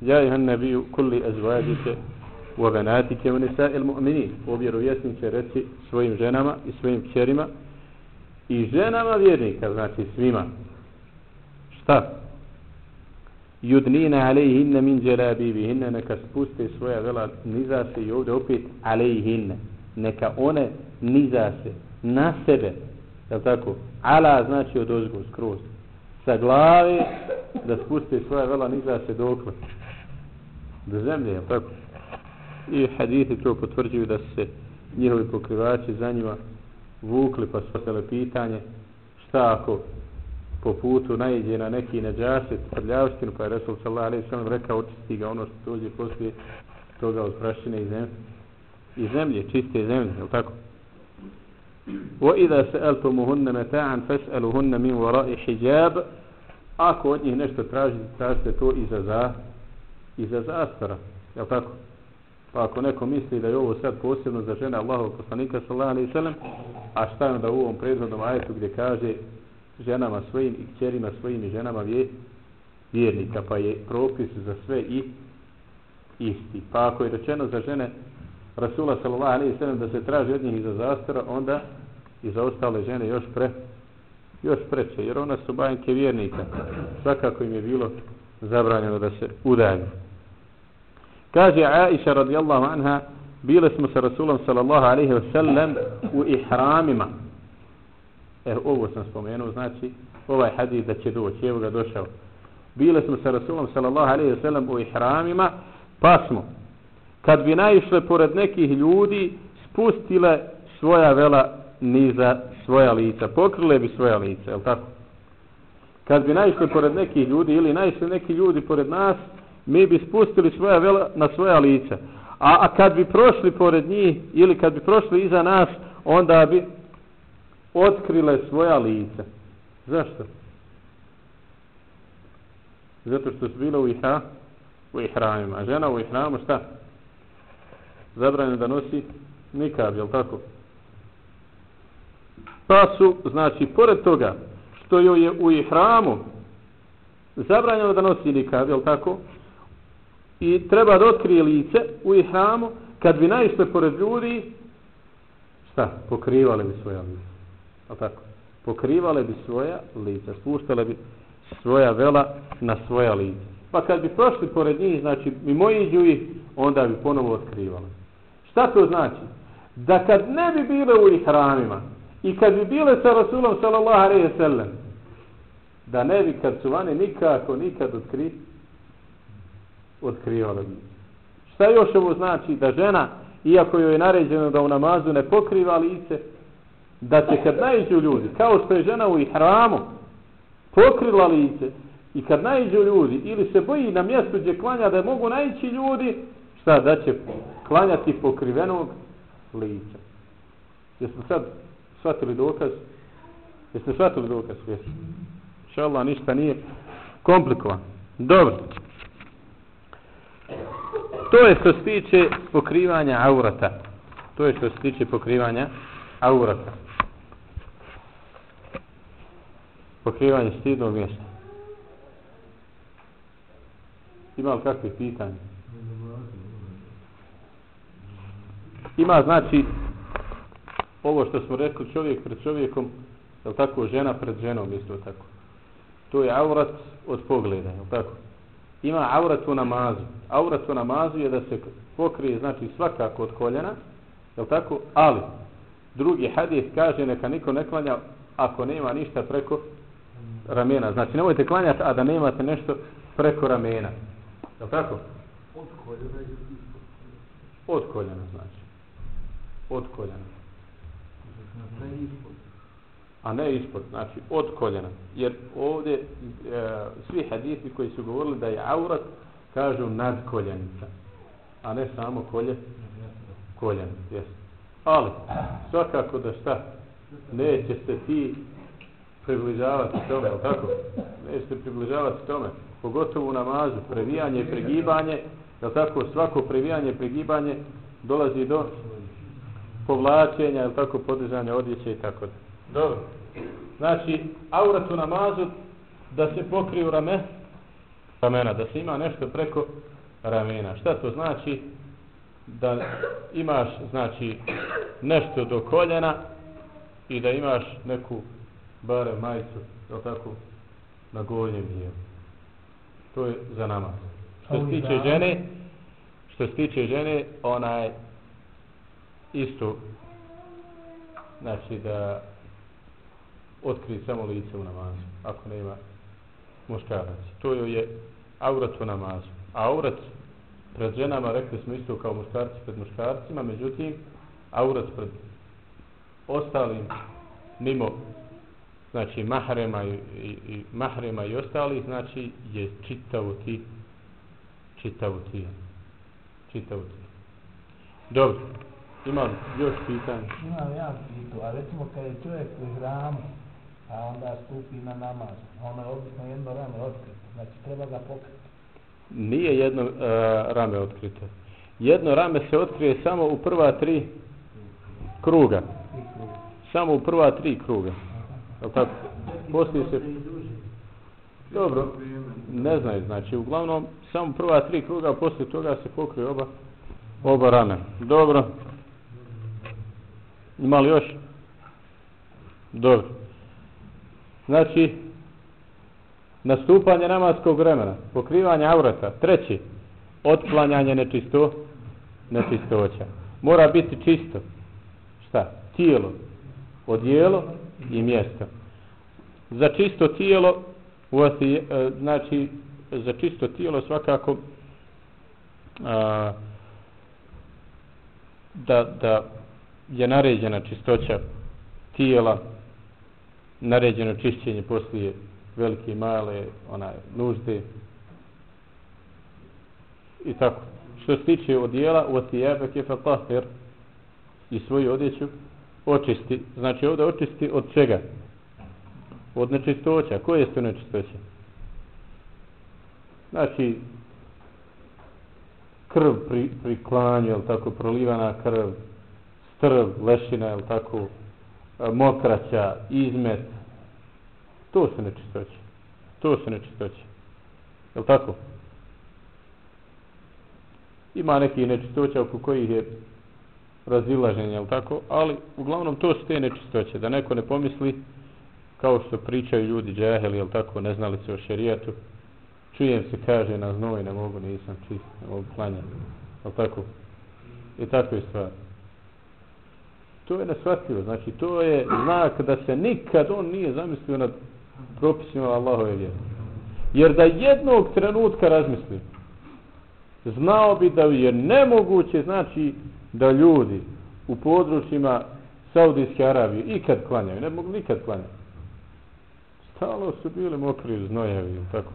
Ja ihan nebiju kulli azvađike u abenatike u nisa il mu'mini. O reci svojim ženama i svojim kćerima i ženama vjernika, znači svima. Šta? Judnina alejhinne min dželabibihinne, neka spuste svoja vela, niza se i ovdje opet alejhinne. Neka one niza se na sebe, je tako? Ala znači od ozgo, skroz. Sa glave da spuste svoje vela, niza se dokle. Do zemlje, je tako? I hadithi to potvrđuju da se njihovi pokrivači za njima vukli pa spostele pitanje šta ako po putu najđe na neki neđaset prljavštinu pa je Resul sallallahu alaihi sallam rekao očisti ga ono što dođe poslije toga od prašine i zemlje i zemlje, čiste zemlje, je tako? وَإِذَا سَأَلْتُمُهُنَّ مَتَاعًا فَاسْأَلُهُنَّ مِنْ وَرَاءِ حِجَابِ Ako od njih nešto tražite, tražite to iza, za, iza zastora, je tako? Pa ako neko misli da je ovo sad posebno za žene Allahov poslanika sallallahu alejhi ve sellem, a šta je onda u ovom prethodnom ajetu gdje kaže ženama svojim i kćerima svojim i ženama vje, vjernika, pa je propis za sve i isti. Pa ako je rečeno za žene Rasula sallallahu alejhi ve sellem da se traži od njih iza zastora, onda i za ostale žene još pre još preče, jer ona su bajnke vjernika. Svakako im je bilo zabranjeno da se udaju. Kaže Aisha radijallahu anha, bile smo sa Rasulom sallallahu alaihi wa sallam u ihramima. E, ovo sam spomenuo, znači, ovaj hadis da će doći, evo ga došao. Bile smo sa Rasulom sallallahu alaihi wa sallam u ihramima, pa smo, kad bi naišle pored nekih ljudi, spustile svoja vela niza svoja lica, pokrile bi svoja lica, je tako? Kad bi naišli pored nekih ljudi ili naišli neki ljudi pored nas, mi bi spustili svoja vela na svoja lica. A, a kad bi prošli pored njih ili kad bi prošli iza nas, onda bi otkrile svoja lica. Zašto? Zato što su bile u, ihra, u ihramima. A žena u ihramu šta? Zabranjeno da nosi nikad, jel tako? Pa su, znači, pored toga što joj je u ihramu zabranjeno da nosi nikad, jel tako? i treba da otkrije lice u ihramu, kad bi naišle pored ljudi, šta? Pokrivale bi svoja lica. A tako? Pokrivale bi svoja lica, spuštale bi svoja vela na svoja lica. Pa kad bi prošli pored njih, znači mimo iđu ih, onda bi ponovo otkrivali. Šta to znači? Da kad ne bi bile u ihramima i kad bi bile sa Rasulom sallallahu alaihi sallam, da ne bi kad su vani nikako nikad otkri, otkrivala bi. Šta još ovo znači? Da žena, iako joj je naređeno da u namazu ne pokriva lice, da će kad najđu ljudi, kao što je žena u ihramu, pokrila lice, i kad najđu ljudi, ili se boji na mjestu gdje klanja da mogu najći ljudi, šta da će klanjati pokrivenog lica. Jesmo sad shvatili dokaz? Jeste shvatili dokaz? Jeste. Inša ništa nije komplikovan. Dobro. To je što se tiče pokrivanja aurata. To je što se tiče pokrivanja aurata. Pokrivanje stidnog mjesta. Ima li kakve pitanje? Ima znači ovo što smo rekli čovjek pred čovjekom, je tako, žena pred ženom isto tako. To je aurat od pogleda, je tako? ima aurat u namazu. Aurat u namazu je da se pokrije, znači svakako od koljena, je tako? Ali, drugi hadis kaže neka niko ne klanja ako nema ništa preko ramena. Znači, nemojte klanjati, a da nemate nešto preko ramena. Je tako? Od koljena i Od koljena, znači. Od koljena. Ispod. A ne ispod, znači od koljena. Jer ovdje e, svi hadisi koji su govorili da je aurat, kažu nad koljenica. A ne samo kolje, koljen. Yes. Ali, svakako da šta, neće se ti približavati tome, ali tako? Neće se približavati tome. Pogotovo u namazu, previjanje i pregibanje, je tako? Svako previjanje i pregibanje dolazi do povlačenja, je tako? Podizanja odjeće i tako da. Dobro. Znači, aurat u namazu da se pokriju rame, ramena, da se ima nešto preko ramena. Šta to znači? Da imaš, znači, nešto do koljena i da imaš neku bare majicu, je tako, na gornjem dijelu. To je za namaz. Što se tiče žene, što se tiče žene, ona je isto, znači da otkrije samo lice u namazu, ako nema muškarac. To joj je aurat u namazu. A aurat pred ženama, rekli smo isto kao muškarci pred muškarcima, međutim, aurat pred ostalim, mimo znači mahrema i, i, i mahrema i ostali, znači je čitavo ti čitavo ti čitavo ti dobro imam još pitanje Imam ja pitu, a recimo kad je čovjek u hramu, a onda stupi na namaz, ono je obično jedno rame otkrito, znači treba ga pokriti. nije jedno uh, rame otkrito jedno rame se otkrije samo u prva tri kruga samo u prva tri kruga tako? Poslije se... Dobro, ne znaju, znači, uglavnom, samo prva tri kruga, poslije toga se pokrije oba, oba rame. Dobro. Ima li još? Dobro. Znači, nastupanje namaskog vremena, pokrivanje aurata, treći, otklanjanje nečisto, nečistoća. Mora biti čisto. Šta? Tijelo, odijelo i mjesto. Za čisto tijelo, uvati, e, znači, za čisto tijelo svakako a, da, da je naređena čistoća tijela, naređeno čišćenje poslije velike i male onaj, nužde i tako. Što se tiče odijela, uvati jebe kefa tahir i svoju odjeću, očisti. Znači ovdje očisti od čega? Od nečistoća. Koje je to nečistoća? Znači, krv pri, pri klanju, tako, prolivana krv, strv, lešina, jel tako, e, mokraća, izmet, to se nečistoće. To se nečistoće. Jel tako? Ima neki nečistoća oko kojih je razilaženje, jel tako? Ali, uglavnom, to su te nečistoće, da neko ne pomisli, kao što pričaju ljudi džaheli, jel tako, ne znali se o šerijatu, čujem se, kaže, na znoj, ne mogu, nisam čist, ne mogu klanjati, jel tako? I tako je stvar. To je nesvatljivo, znači, to je znak da se nikad on nije zamislio nad propisima Allahove vjere. Jer da jednog trenutka razmisli, znao bi da je nemoguće, znači, da ljudi u područjima Saudijske Arabije ikad klanjaju, ne mogu nikad klanjati. Stalo su bili mokri znojevi, tako.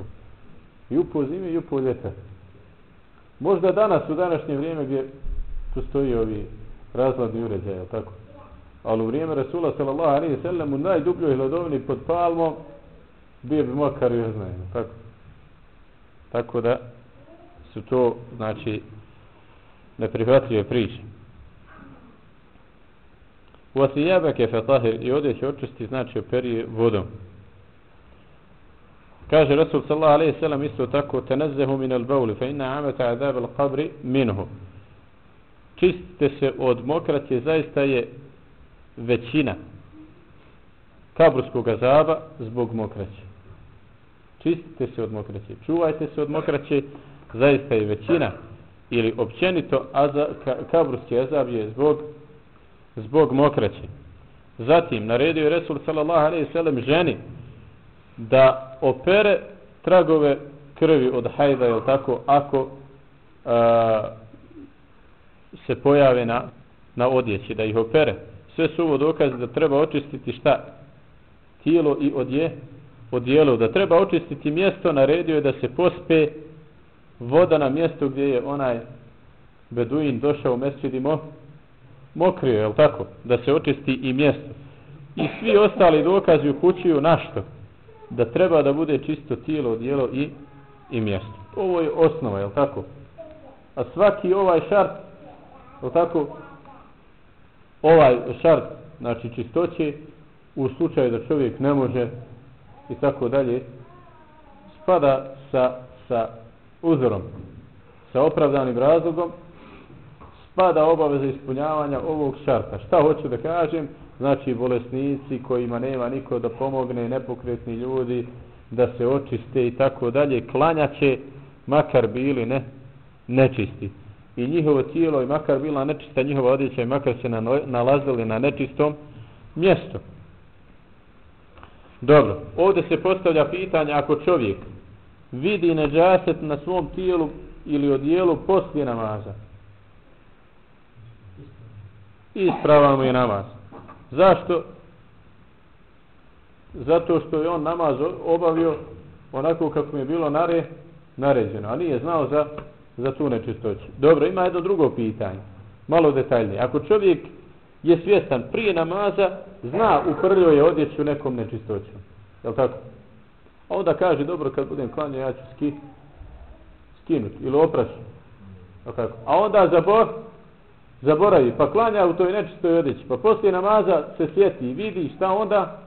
I upo zime i upo ljeta. Možda danas, u današnje vrijeme gdje postoji ovi razladni uređaj, tako. Ali u vrijeme Rasula sallallahu alaihi sallam u najdubljoj hladovini pod palmom bio bi mokar i oznajeno. tako. Tako da su to, znači, neprihvatljive priče. Vasijabake fetahir i odjeće očisti znači operije vodom. Kaže Rasul sallallahu alaihi sallam isto tako tenazzehu min al bauli fa inna amata adab al qabri minhu. Čistite se od mokraće, zaista je većina kaburskog azaba zbog mokraće. čistite se od mokraće, čuvajte se od mokraće, zaista je većina ili općenito aza, ka, kaburski azab je zbog zbog mokraće. Zatim, naredio je Resul sallallahu alejhi ve sellem ženi da opere tragove krvi od hajda, jel tako, ako a, se pojave na, na odjeći, da ih opere. Sve su ovo dokaze da treba očistiti šta? Tijelo i odje, odijelo. Da treba očistiti mjesto, naredio je da se pospe voda na mjesto gdje je onaj beduin došao u mesčidimo mokrio, je tako? Da se očisti i mjesto. I svi ostali dokazi upućuju na što? Da treba da bude čisto tijelo, odijelo i, i mjesto. Ovo je osnova, je tako? A svaki ovaj šart, je tako? Ovaj šart, znači čistoće, u slučaju da čovjek ne može i tako dalje, spada sa, sa uzorom, sa opravdanim razlogom, spada obaveza ispunjavanja ovog šarta. Šta hoću da kažem? Znači bolesnici kojima nema niko da pomogne, nepokretni ljudi, da se očiste i tako dalje, klanjaće, makar bili ne, nečisti. I njihovo tijelo, i makar bila nečista njihova odjeća, i makar se nalazili na nečistom mjestu. Dobro, ovdje se postavlja pitanje ako čovjek vidi neđaset na svom tijelu ili odijelu poslije namaza. Ispravamo je namaz. Zašto? Zato što je on namaz obavio onako kako mu je bilo nare, naređeno, a nije znao za, za tu nečistoću. Dobro, ima jedno drugo pitanje, malo detaljnije. Ako čovjek je svjestan prije namaza, zna u prljoj je odjeću nekom nečistoćom. Je tako? A onda kaže, dobro, kad budem klanio, ja ću ski, skinuti ili opraći. A onda zabor, zaboravi, pa klanja u toj nečistoj odjeći. Pa poslije namaza se sjeti i vidi šta onda?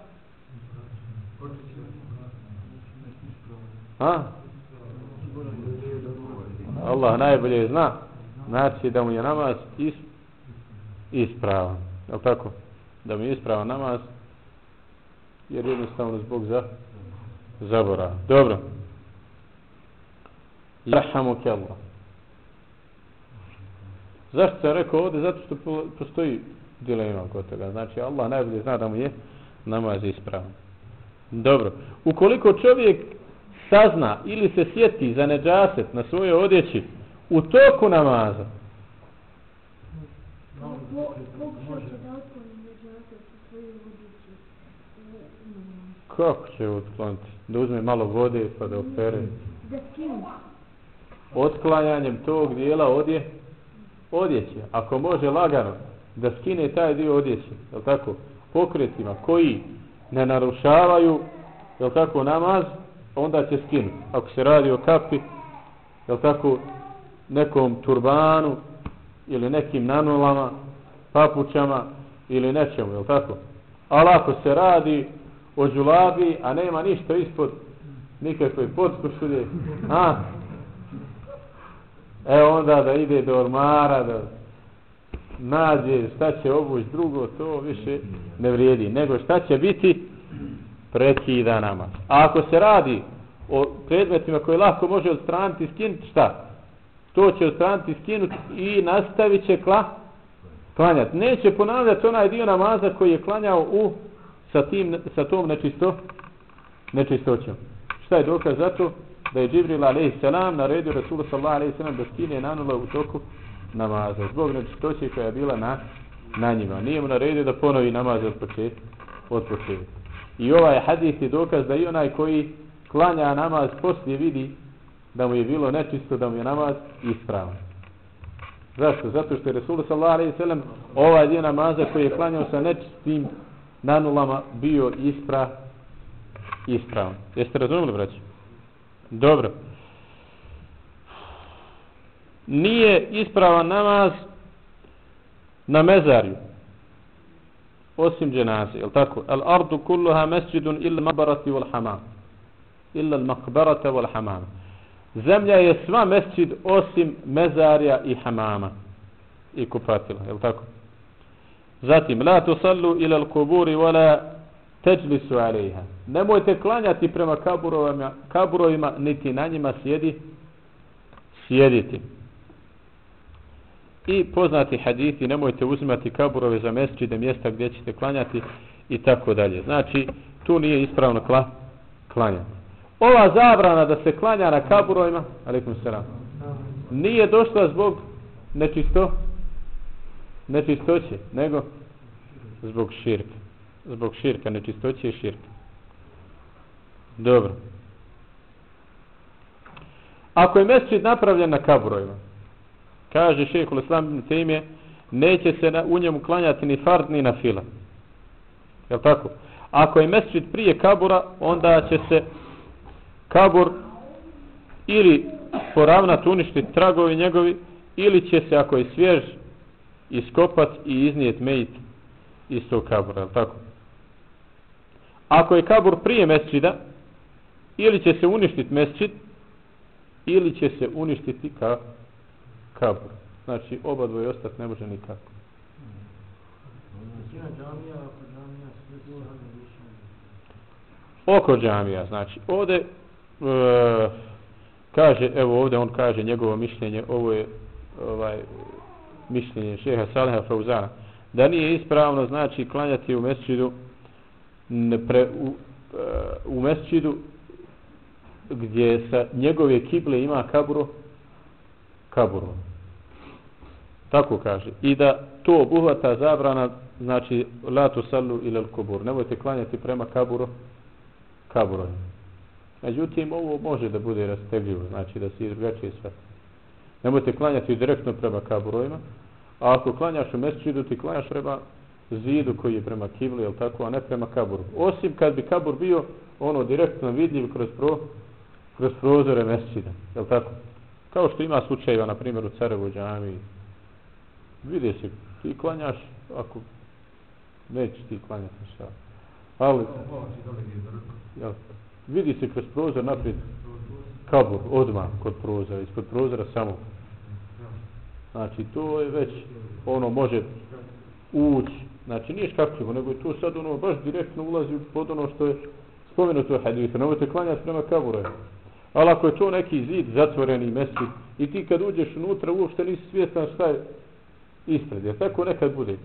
A? Allah najbolje zna. Znači da mu je namaz is, ispravan. Je tako? Da mu je ispravan namaz jer jednostavno zbog za zabora. Dobro. Jahamu ke Allah. Zašto sam rekao ovdje? Zato što postoji dilema kod toga. Znači Allah najbolje zna da mu je namaz ispravan. Dobro. Ukoliko čovjek sazna ili se sjeti za neđaset na svoje odjeći u toku namaza, Kako će otkloniti? Da uzme malo vode pa da opere? Otklanjanjem tog dijela odje, odjeće. Ako može lagano da skine taj dio odjeće, je tako? Pokretima koji ne narušavaju, je tako, namaz, onda će skinuti. Ako se radi o kapi, je tako, nekom turbanu ili nekim nanulama, papučama ili nečemu, je tako? Ali ako se radi o džulabi, a nema ništa ispod nikakve podskušulje, a? E onda da ide do ormara, da nađe šta će obući drugo, to više ne vrijedi. Nego šta će biti? Prekida namaz. A ako se radi o predmetima koje lahko može odstraniti skinuti, šta? To će odstraniti skinuti i nastavit će kla, klanjati. Neće ponavljati onaj dio namaza koji je klanjao u sa, tim, sa tom nečisto, nečistoćom. Šta je dokaz za to? Da je Džibril a.s. naredio Rasulullah sallallahu da skine nanula u toku namaza. Zbog nečistoće koja je bila na, na njima. Nije mu naredio da ponovi namaz od početka. Od početka. I ovaj hadis je dokaz da i onaj koji klanja namaz poslije vidi da mu je bilo nečisto, da mu je namaz ispravan. Zašto? Zato što je Resul sallallahu a.s. ovaj dio namaza koji je klanjao sa nečistim nanulama bio ispra ispravan. Jeste razumili, braći? Dobro. Nije ispravan namaz na mezarju. Osim dženaze, je tako? Al ardu kulluha mesjidun illa mabarati wal hamam. Illa al makbarata wal hamam. Zemlja je sva mesjid osim mezarja i hamama. I kupatila, je tako? Zatim, la tusallu ila al-kuburi wala teđlisu alejha. Nemojte klanjati prema kaburovima, kaburovima, niti na njima sjedi, sjediti. I poznati hadithi, nemojte uzimati kaburove za mesčide, mjesta gdje ćete klanjati i tako dalje. Znači, tu nije ispravno kla, klanjati. Ova zabrana da se klanja na kaburovima, alaikum salam, nije došla zbog nečisto, nečistoće, nego zbog širka. Zbog širka, nečistoće i širka. Dobro. Ako je mesčid napravljen na kaburovima, kaže šehekul islam temije, neće se na, u njemu klanjati ni fard ni na fila. Je tako? Ako je mesčid prije kabura, onda će se kabur ili poravnati, uništiti tragovi njegovi, ili će se, ako je svjež, iskopat i iznijet mejit iz tog kabura, je tako? Ako je kabur prije mesčida, ili će se uništiti mesčid, ili će se uništiti kabur kabur. Znači, oba dvoje ostati ne može nikako. Oko džamija, znači, ovde e, kaže, evo ovde on kaže njegovo mišljenje, ovo je ovaj mišljenje šeha Saliha Fauzana, da nije ispravno, znači, klanjati u mesčidu pre, u, e, u mesčidu gdje sa njegove kible ima kaburo kaburo tako kaže i da to obuhvata zabrana znači la tu sallu ilal kubur nemojte klanjati prema kaburo kaburo međutim ovo može da bude rastegljivo znači da se i sve nemojte klanjati direktno prema kaburojima a ako klanjaš u mesčidu ti klanjaš prema zidu koji je prema kibli, jel tako, a ne prema kaburu. Osim kad bi kabur bio ono direktno vidljiv kroz, pro, kroz prozore mesčida, jel tako? Kao što ima slučajeva, na primjer, u Carevu džami. Vidi se, ti klanjaš, ako nećeš ti klanjati šta. Ali, jel, vidi se kroz prozor naprijed kabur, odmah kod prozora, ispod prozora samo. Znači, to je već, ono, može ući Znači nije škakljivo, nego je to sad ono baš direktno ulazi pod ono što je spomenuto u hadithu. Nemojte klanjati prema kabure. Ali ako je to neki zid, zatvoreni mesjid, i ti kad uđeš unutra uopšte nisi svjestan šta je ispred. Jer tako nekad bude.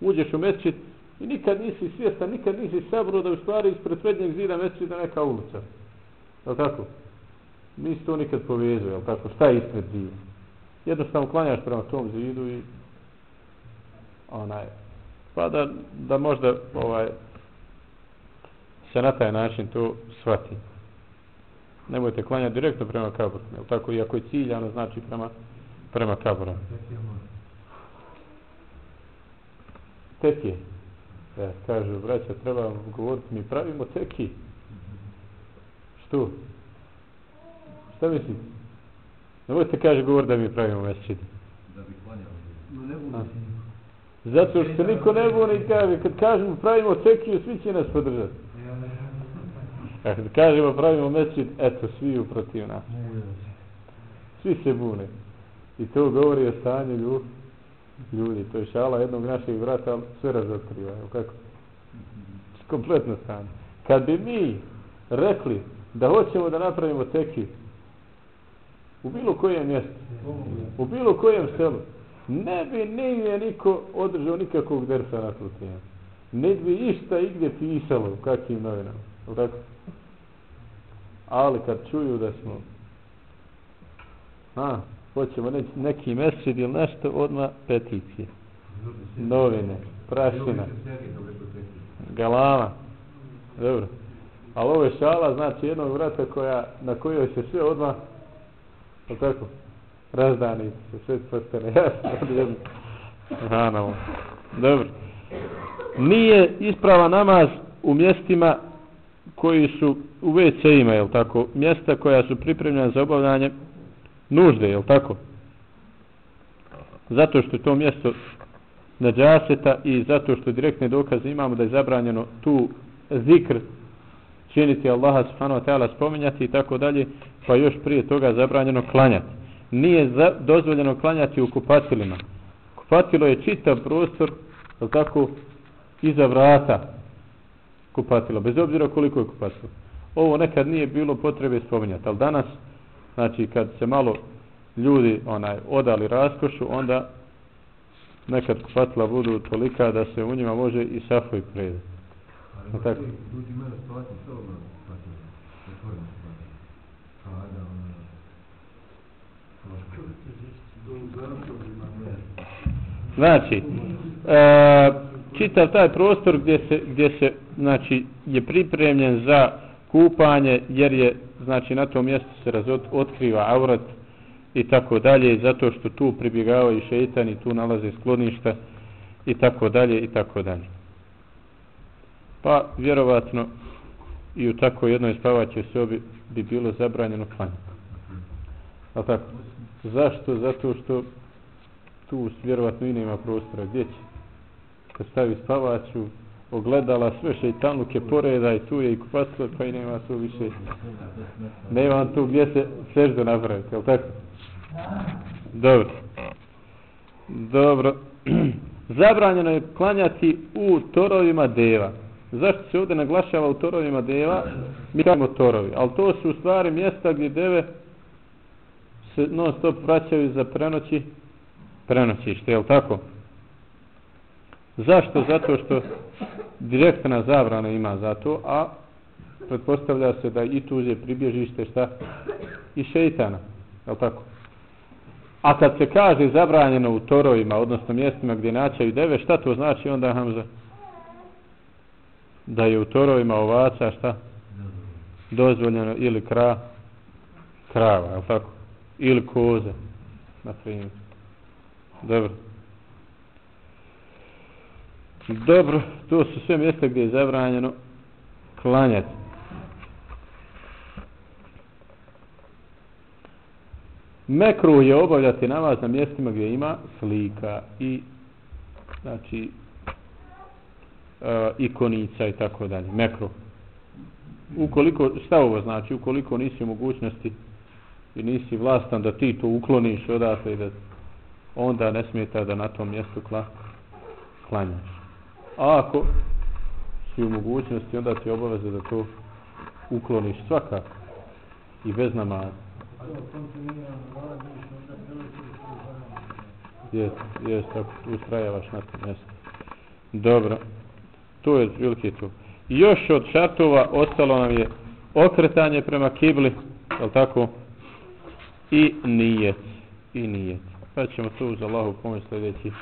Uđeš u mečit i nikad nisi svjestan, nikad nisi sabro da u stvari ispred srednjeg zida mečita neka ulica. Je tako? Nisi to nikad povezuje, je tako? Šta je ispred zida? Jednostavno klanjaš prema tom zidu i onaj, pa da, da možda ovaj se na taj način to shvati. Nemojte klanjati direktno prema kaboru, je tako, iako je ciljano, znači prema, prema kaboru. Tekije. Ja, kažu, braća, treba vam govoriti, mi pravimo teki. Što? Šta misli? Nemojte kaže govor da mi pravimo mesečit. Da bi klanjali. No ne Zato što se niko ne bune i kaže, kad kažemo pravimo tekiju, svi će nas podržati. A kad kažemo pravimo mesit, eto, svi u protiv nas. Svi se bune. I to govori o stanju ljudi ljudi. To je šala jednog našeg vrata, sve razotkriva. Evo kako? Kompletno stanje. Kad bi mi rekli da hoćemo da napravimo teki u bilo kojem mjestu, u bilo kojem selu, ne bi nije niko održao nikakvog dersa na tu temu. Ne bi išta igdje pisalo u kakvim novinama. Tako? Ali kad čuju da smo a, hoćemo neki, neki mesid ili nešto, odma peticije. Novine, prašina, galama. Dobro. Ali ovo je šala, znači jednog vrata koja, na kojoj se sve odma tako? razdani se sve postane jasno Hanamo. dobro nije isprava namaz u mjestima koji su u WC-ima, je tako? Mjesta koja su pripremljena za obavljanje nužde, je tako? Zato što je to mjesto na džaseta i zato što direktne dokaze imamo da je zabranjeno tu zikr činiti Allaha subhanahu wa ta'ala spominjati i tako dalje, pa još prije toga zabranjeno klanjati nije za, dozvoljeno klanjati u kupatilima. Kupatilo je čitav prostor, je tako, iza vrata. kupatilo, bez obzira koliko je kupatilo. Ovo nekad nije bilo potrebe spominjati, ali danas, znači kad se malo ljudi onaj odali raskošu, onda nekad kupatila budu tolika da se u njima može i safoj No no, tako. ljudi imaju spati sve ono. Otvoreno. Kada. Znači, e, čitav taj prostor gdje se, gdje se znači, je pripremljen za kupanje, jer je znači na tom mjestu se razot, otkriva avrat i tako dalje, zato što tu pribjegavaju i tu nalaze skloništa i tako dalje i tako dalje. Pa vjerovatno i u tako jednoj spavaćoj sobi bi bilo zabranjeno klanjati. A tako? Zašto? Zato što tu vjerovatno i nema prostora. Gdje će? Kad stavi spavaću, ogledala sve šeitanluke poreda i tu je i kupatstvo, pa i nema tu više. Nema tu gdje se sežda napraviti, jel tako? Dobro. Dobro. Zabranjeno je klanjati u torovima deva. Zašto se ovdje naglašava u torovima deva? Mi kažemo torovi, ali to su u stvari mjesta gdje deve se non stop vraćaju za prenoći prenoćište, je li tako? Zašto? Zato što direktna zabrana ima za to, a pretpostavlja se da i tu je pribježište šta? I šeitana, je tako? A kad se kaže zabranjeno u torovima, odnosno mjestima gdje naćaju deve, šta to znači onda Hamza? Da je u torovima ovaca šta? Dozvoljeno ili kra, krava, je tako? Ili koze, na primjer. Dobro. Dobro, to su sve mjesta gdje je zabranjeno klanjati. Mekru je obavljati namaz na mjestima gdje ima slika i znači e, ikonica i tako dalje. Mekru. Ukoliko, šta ovo znači? Ukoliko nisi u mogućnosti i nisi vlastan da ti to ukloniš odatle i da onda ne smeta da na tom mjestu kla, klanjaš. A ako si u mogućnosti, onda ti je obaveza da to ukloniš svakako i bez namaza. Jes, jes, tako ustrajavaš na tom mjestu. Dobro, to je veliki to. I još od šartova ostalo nam je okretanje prema kibli, je tako? I nijet, i nijet. Pa ćemo to uz Allahu pomoć sljedeći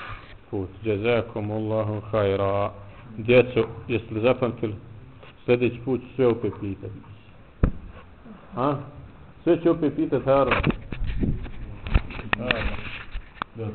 put. Jazakum Allahu hajra. Djeco, jeste li zapamtili? Sljedeći put sve opet pitati. A? Sve će opet pitati Harun. Harun. dobro.